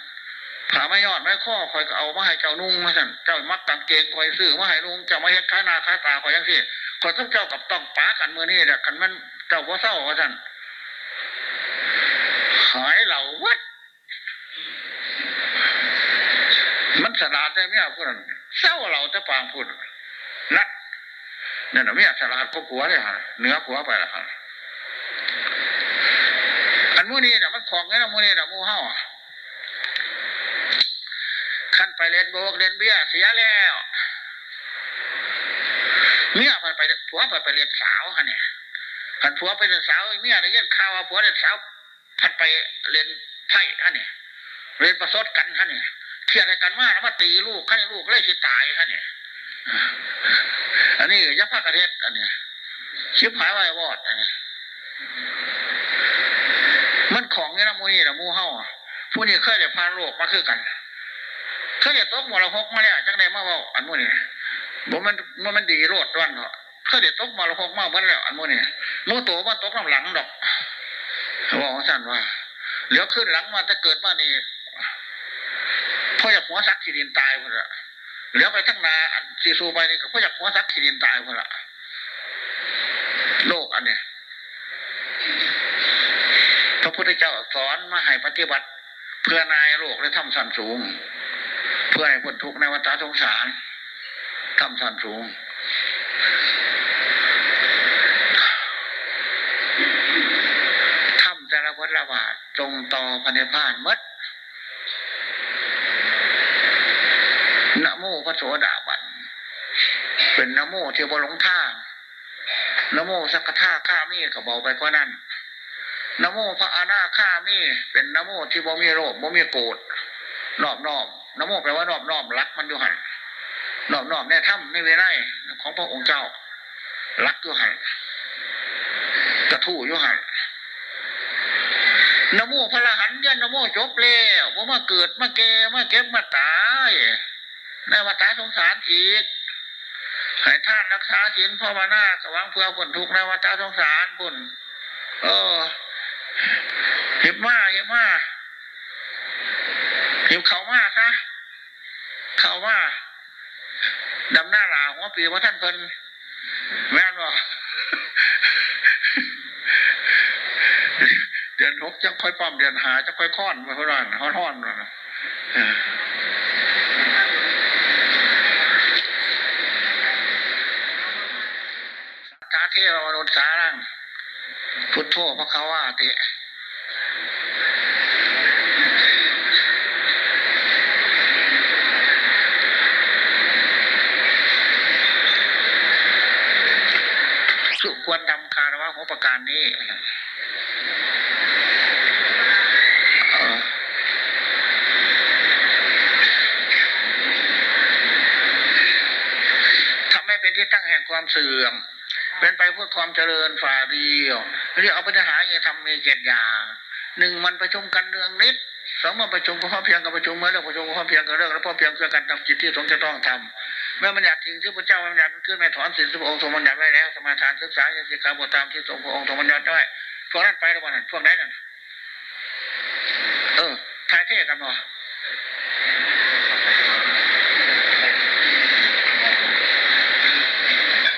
ผาไม่ยอดไม่ข้อคอยก็เอามาให้เจ้านุ่งว่าสั่นเจ้ามักกางเกงคอยซื้อมาให้ลุงเจ้ามาเฮ็ดค้านาค้าตาคอยยังสิคอยกับเจ้ากับต้องป้ากันมือนี่แหละกันมันเจ้าว่าเศร้าว่าสั่นหายเหล่าวัดมันสลาดได้ไหมอะพวกนั้นเศร้าเราจะปางพูดนัดเนี่ยนะเมียสลาดก็ผัวเลยฮะเนื้อผัวไปละฮะอันมูนี่เนี่ยมันของเงี้ยนะมูนี่เนี่ยมูเห่าขั้นไปเล่นโบกเล่นเบี้ยเสียแล้วเมียไปไปผัวไปไปเรียนสาวฮะเนี่ยขันผัวไปเรียนสาวเมียเนี่ยเงี้ยข่าวว่าผัวเรียนสาวผัดไปเรียนไพ่ฮะเนี่ยเรียนประสดกันฮะเนี่ยเครียดกันมากแล้วมาตีลูกให้ลูกเลยสิตายฮะเนี่ย อันนี้ยักษ์พระกระเทศอันนี้ชิบหายไว้วอดอันนี้มันของเนี่ยนะมูนี่นะมูเฮ้าผู้นี้เคยได้พานโลกมาคือกันเคยได้ตกมรหกมาแล้วจังไดมาว่าอันมูนี่บ่มันมันมันดีโลดวันเหรอเคยได้ตกมรหกมาเมื่อแล้ว อันมูนี่มูโตมาตกน้ำหลังดอกบอกสั้นว่าเหลือขึ้นหลังมาจะเกิดมานี่พ่ออยากหัวซักขีดินตายหมดละ เหลือไปทั้งนาซีซูไปนี่ก็พ่ออยากหัวซักขีดินตายหมดละโลกอันเนี้ยพระพุทธเจ้าสอนมาให้ปฏิบัติ เพื่อนายโลกและทำสันสูง เพื่อให้พ้นทุกข์ในวัฏสงสารทำสันสูงทำแต่ละวัฏละบาทตรงต่อพันธพานมดนะโม พระโสดาบัน เป็นนโมเที่บหลงทางนโมสักท่าข้ามีก็เบาไปกว่านั้นนโมพระอาณาข้ามีเป็นนโมที่บ่มีโรคบ่มีโกรธนอบนอบนโมแปลว่านอบนอบรักมันอยู่หันนอบนอบในถ้ำในเวไนของพระองค์เจ้า รักอยู่หันกระทู้อยู่หันนโมพระหันยันนโมจบแล้วว่ามาเกิดมาแก่มาเก็บมาตาย ในวัฏสงสารอีกให้ท่านรักษาศีลภาวนาสว่างเพื่อผลทุกในวัฏสงสารบุญเออเหิบมาเหิบมาเหิบเขามาคะเขามาดำหน้าหลาหัวปีว่าท่านเพิ่นแม่นบ่เดือนหกจะค่อยปั๊มเดือนหาจะค่อยค้อนมาเพื่อนเขาท่อนนะสาเทวมนุษย์สารังพุ ทโธพระเขาว่าติสุควรทำคารวะหัวประการนี้เอ่อทำให้เป็นที่ตั้งแห่งความเสื่อม เป็นไปเพื่อความเจริญฝ่าเดีเรียกเอาปัญหาอย่างทำมีเจ็ดอย่างหนึ่งมันประชุมกันเรื่องนิดสองมันประชุมก็พอเพียงกับประชุมเมื่อเรื่องประชุมก็พอเพียงกับเรื่องแล้วพอเพียงเพื่อการทำจิตที่สงจะต้องทำเมื่อมันอยากจริงที่พระเจ้ามันอยากขึ้นไม่ถอนสิ่งที่พระองค์ทรงบัญญัติไว้แล้วสมาทานศึกษาอย่างสิกขาบทตามที่ทรงพระองค์ทรงบัญญัติไว้พวกนั้นไปแล้ววันนั้นพวกไหนนั่นเออทายเทกันบ่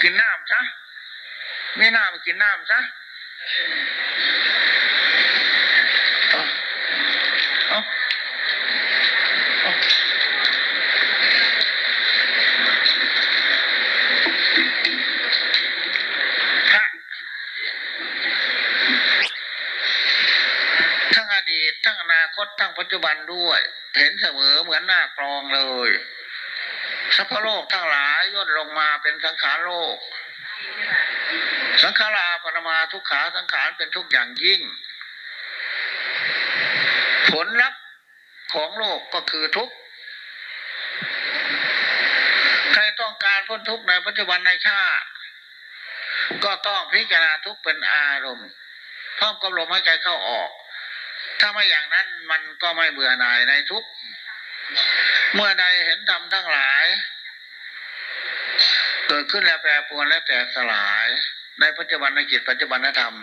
กินน้ำซะ ไม่น้ำกินน้ำซะเอาเอาเอาพระทั้งอดีต ทั้งอนาคต ทั้งปัจจุบันด้วย เห็นเสมอเหมือนหน้ากรองเลย สัพพโลกทั้งหลายย่นลงมาเป็นสังขารโลก สังขาราปรมาทุก ขาสังขารเป็นทุกอย่างยิ่ง ผลลัพธ์ของโลกก็คือทุกข์ใครต้องการพ้นทุกข์ในปัจจุบันในชาติก็ต้องพิจารณาทุกข์เป็นอารมณ์พร้อมกับลมหายใจเข้าออก ถ้าไม่อย่างนั้นมันก็ไม่เบื่อหน่ายในทุกข์เมื่อใดเห็นธรรมทั้งหลาย เกิดขึ้นแล้วแปรปรวนและแตกสลาย ในปัจจุบันในจิตปัจจุบันธรรม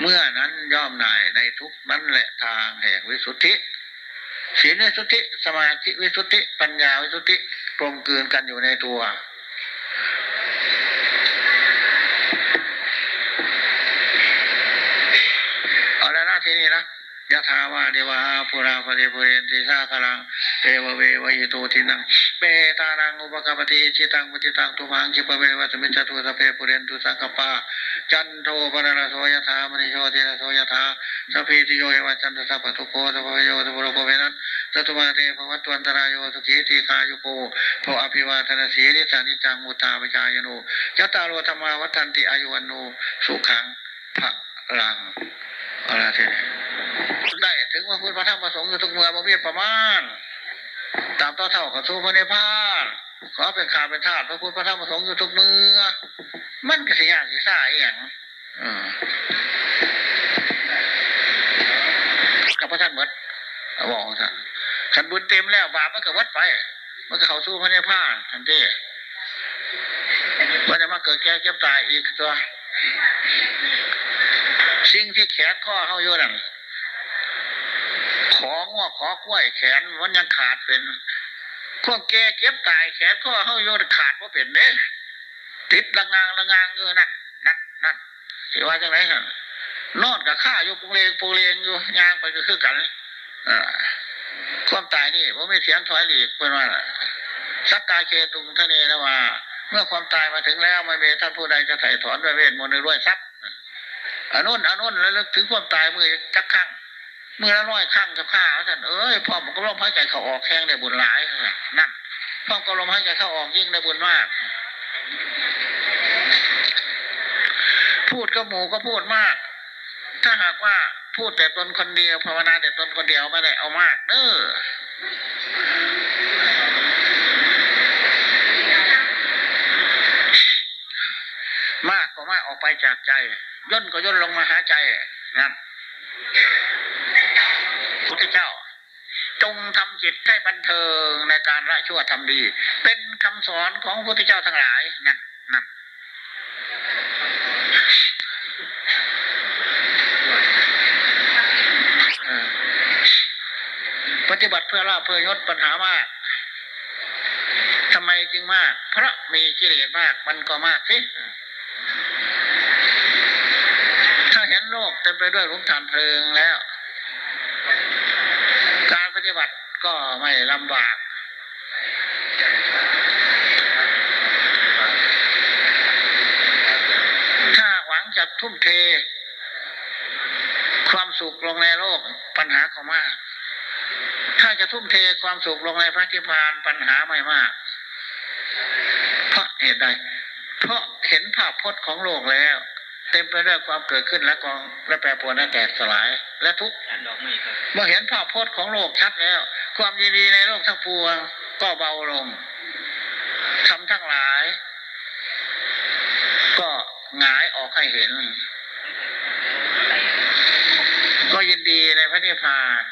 เมื่อนั้นย่อมนายในทุกนั้นแหละทางแห่งวิสุทธิศีลวิสุทธิสมาธิวิสุทธิปัญญาวิสุทธิกลมกลืนกันอยู่ในตัว เอาแล้วนะทีนี้นะยะถาวาเดวะปุราปริปุเรนติสาคลัง เตวเววิโตทินังเปตานังอุปกปปติจิตังปฏิตังตุมังคิปเววัสมิจตุสเพปุเรนตุสังกปาจันโทปนรโสยถามณิโชติรโสยถาสัพพิติโยเอวัจันตุสัพพทุโกสัพพโยสัพพโรโกเวนัสตุมาเตภวัตวันตรายโยสุขีติคายุโกโพอภิวาทนาสีริสานิจังมุตตาปิจายโนยัตาโรธรรมาวัฏันติอายุวันโนสุขังพระลังอะไรทีนี้ได้ถึงว่าพุทธพระธรรมประสงค์อยู่ทุกเมื่อบ่มีประมาณ ตามต่อเท่ากับสู้พระนิพานขอเป็นขาเป็นธาตุพระพุทธพระธรรมประสงค์อยู่ทุกมือมันก็สิยากสิซ่าอหย่างเออกับพระท่านหมดเอาบอกท่านขันบุญเต็มแล้วบาปมันก็วัดไป มันก็เข้าสู้พระนิพานทันทีมันจะมาเกิดแก่เก็บตายอีกตัว สิ่งที่แขนข้อเข้าโยนั่น ของว่าขอกล้วยแขนมันยังขาดเป็นพวกแกเก็บตายแขนข้อเข้าโยนขาดว่าเป็นเด้ติดละงางละงางเงอนั่นนั่นนั่นสิว่าจังไรฮะนอนกับข้าอยู่ปุงเลงปุงเลงอยู่ยางไปก็คือกันอความตายนี่ผมไม่เสียงถอยหลีกเป็นว่าสักกายเคตุงทะเนนะว่า เมื่อความตายมาถึงแล้วไม่มีท่านผู้ใดจะไถ่ถอนด้วยเวทมนต์ด้วยทรัพย์อนุนอนุนแล้วถึงความตายมือจักขัง มือละร้อยข้างกับข้าท่านเอ้ยพ่อผมก็ร่มหายใจเขาออกแข้งได้บุญหลายนั่นพ่อก็ลมหายใจเข้าออกยิ่งได้บุญมาก พูดก็หมูก็พูดมาก ถ้าหากว่าพูดแต่ตนคนเดียวภาวนาแต่ตนคนเดียวไม่ได้เอามากเน้อมากก็มากออกไปจากใจ ย่นก็ย่นลงมาหาใจนั่นพุทธเจ้า จง ทำจิตให้บันเทิงในการละชั่วทำดี เป็นคำสอนของพระพุทธเจ้าทั้งหลายนั่นนั่นปฏิบัติเพื่อลาเพื่อยศปัญหามากทำไมจึงมาก เพราะมีกิเลสมากมันก็มากสิถ้าเห็นโลกเต็มไปด้วยหลุมฐานเพลิงแล้ว การปฏิบัติ ก็ไม่ลำบาก ถ้าหวังจะทุ่มเท ความสุขลงในโลกปัญหาก็มาก ถ้าจะทุ่มเทความสุขลงในพระนิพพานปัญหาไม่มาก เพราะเหตุใด เพราะเห็นภาพพจน์ของโลกแล้วเต็มไปด้วยความเกิดขึ้นและกองและแปรปรวนและแตกสลาย และทุกข์อันดอกไม้ครับเมื่อเห็นภาพพจน์ของโลกชัดแล้ว ความยินดีในโลกทั้งปวงก็เบาลงทำทั้งหลาย ก็หงายออกให้เห็น ก็ยินดีในพระนิพพาน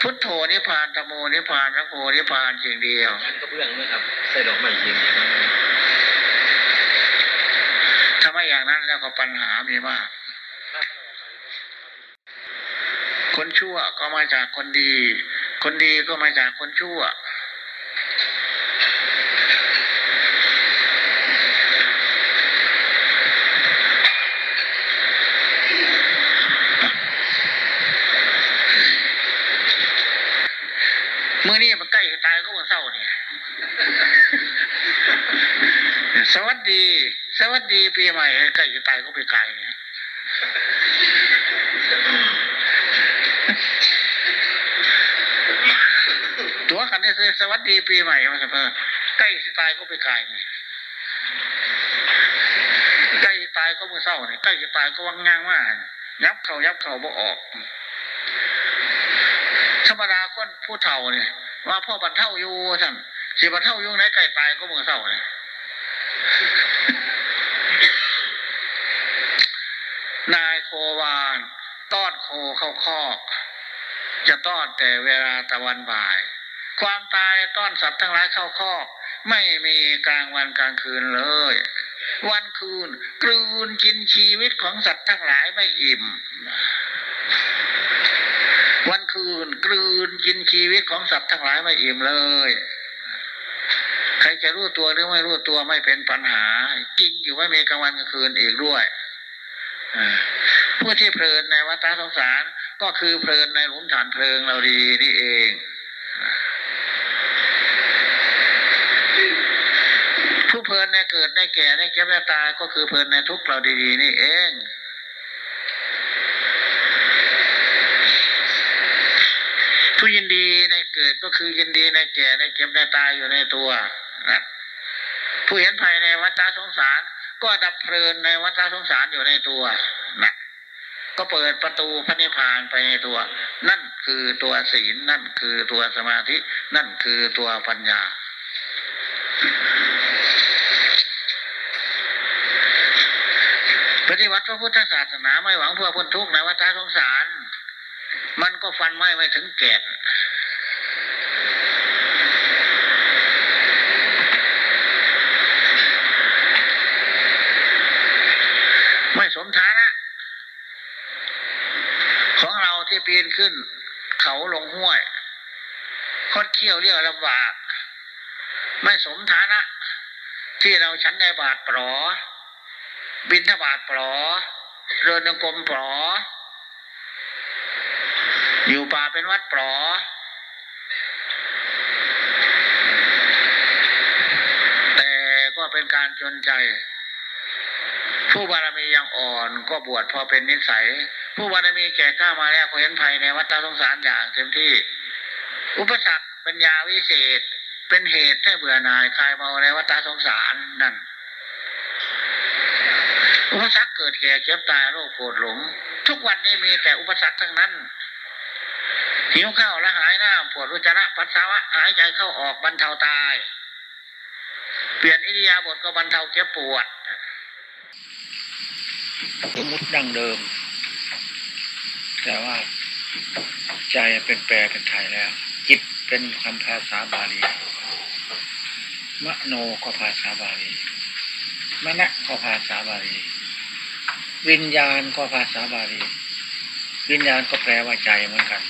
พุทโธนิพพานธรรมโมนิพพานพระโพนิพพานสิ่งเดียวอันกระเบื้องไหมครับใส่ดอกไม้จริงถ้าไม่อย่างนั้นแล้วก็ปัญหามีมากคนชั่วก็มาจากคนดี คนดีก็มาจากคนชั่วมือนี้มันใกล้ตายก็มันเศร้าเนี่ยสวัสดี สวัสดีปีใหม่ใกล้จะตายก็ไปไกลเนี่ยตัวกันนี่คือสวัส ดีปีใหม่มาสักเพิ่ใกล้จะตายก็ไปกลเนี่ใกล้จะตายก็มือเศร้าเนี่ยใกล้จะตายก็วังงางมากยับเข่ายับเข่าบ่ออกธรรมดาคนผู้เฒ่าเนี่ยว่าพ่อบรรเทาอยู่ท่านสิบรรเทาอยู่ไหนใกล้ตายก็มือเศร้าเนี่ยนายโควานต้อนโคเข้าคอก จะต้อนแต่เวลาตะวันบ่าย ความตายต้อนสัตว์ทั้งหลายเข้าคอก ไม่มีกลางวันกลางคืนเลย วันคืนกลืนกินชีวิตของสัตว์ทั้งหลายไม่อิ่ม วันคืนกลืนกินชีวิตของสัตว์ทั้งหลายไม่อิ่มเลยใครจะรู้ตัวหรือไม่รู้ตัวไม่เป็นปัญหาจริงอยู่ไม่มีกลางวันกลางคืนอีกด้วยผู้ที่เพลินในวัฏสงสารก็คือเพลินในหลุมฐานเพลิงเราดีนี่เอง ผู้เพลินในเกิดในแก่ในเก็บในตายก็คือเพลินในทุกข์เราดีๆนี่เองผู้ยินดีในเกิดก็คือยินดีในแก่ในเก็บในตายอยู่ในตัวนะผู้เห็นภัยในวัฏสงสาร ก็ดับเพลินในวัฏสงสารอยู่ในตัวนะก็เปิดประตูพระนิพพานไปในตัว นั่นคือตัวศีลนั่นคือตัวสมาธิ นั่นคือตัวปัญญา ป ฏิวัติพระพุทธศาสนาไม่หวังเพื่อพ้นทุกข์ในวัฏสงสาร มันก็ฟันไม่ไม่ถึงแก่นไม่สมฐานะ ของเราที่ปีนขึ้น เขาลงห้วยคดเคี้ยวเรียกลำบาก ไม่สมฐานะ ที่เราชั้นในบาทปลอ บินทบาทปลอเดินงกรมปลออยู่ป่าเป็นวัดปลอแต่ก็เป็นการจนใจ ผู้บารมียังอ่อนก็บวชพอเป็นนิสัย ผู้บารมีแก่กล้ามาแล้วก็เห็นภัยในวัฏสงสารอย่างเต็มที่ อุปสรรคป็นยาวิเศษ เป็นเหตุให้เบื่อหน่ายคลายเมาในวัฏสงสารนั่น อุปสรรคเกิดแก่เจ็บตายโรคโกรธหลงทุกวันนี้มีแต่อุปสรรคทั้งนั้นหิวข้าวละหายน้ำปวดรุจระปัสสาวะหายใจเข้าออกบรรเทาตาย เปลี่ยนอิริยาบถก็บรรเทาเจ็บปวดสมมติดั้งเดิม แต่ว่าใจเป็นแปลเป็นไทยแล้ว จิตเป็นคำภาษาบาลีมโนก็ภาษาบาลีมณะก็ภาษาบาลี วิญญาณก็ภาษาบาลี วิญญาณก็แปลว่าใจเหมือนกัน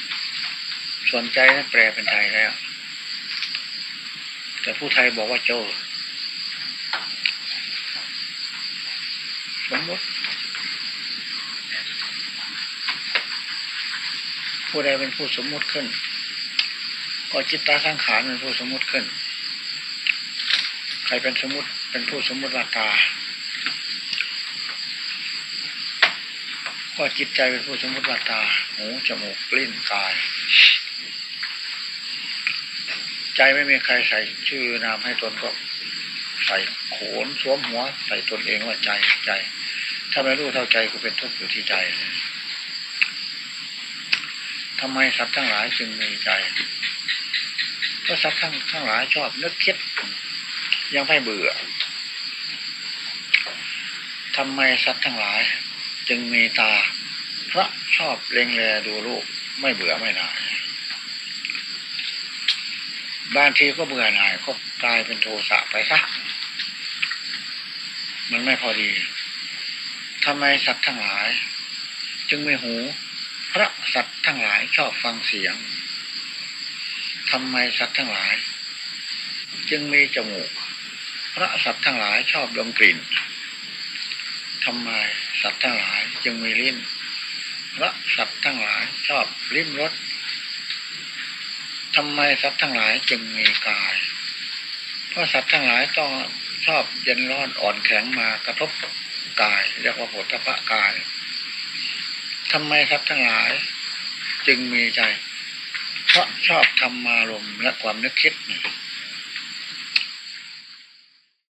ส่วนใจนั้นแปลเป็นไทยแล้ว แต่ผู้ไทยบอกว่าโจสมมติผู้ใดเป็นผู้สมมุติขึ้น ก็จิตตาสังขารเป็นผู้สมมุติขึ้น ใครเป็นสมมติเป็นผู้สมมุติว่าตา ก็จิตใจเป็นผู้สมมติว่าตา หูจมูกลิ้นกาย ใจไม่มีใครใส่ชื่อนามให้ตนก็ใส่โขนสวมหัว ใส่ตนเองว่าใจใจ ถ้าไม่รู้เท่าใจก็เป็นทุกข์อยู่ที่ใจทำไมสัตว์ทั้งหลายจึงมีใจเพราะสัตว์ทั้งทั้งหลายชอบนึกคิด ยังไม่เบื่อทำไมสัตว์ทั้งหลาย จึงมีตาเพราะชอบเล็งแลดูลูกไม่เบื่อไม่หน่ายบางทีก็เบื่อหน่ายก็กลายเป็นโทสะไปซะมันไม่พอดีทำไมสัตว์ทั้งหลาย จึงไม่หู พระสัตว์ทั้งหลายชอบฟังเสียงทำไมสัตว์ทั้งหลาย จึงมีจมูก พระสัตว์ทั้งหลายชอบดมกลิ่นทำไม สัตว์ทั้งหลายจึงมีลิ้นพระสัตว์ทั้งหลายชอบลิ้มรสทำไมสัตว์ทั้งหลายจึงมีกาย เพราะสัตว์ทั้งหลายต้องชอบเย็นร้อนอ่อนแข็งมากระทบกาย เรียกว่าโผฏฐะกายทำไมสัตว์ทั้งหลายจึงมีใจ เพราะชอบธรรมารมและความนึกคิด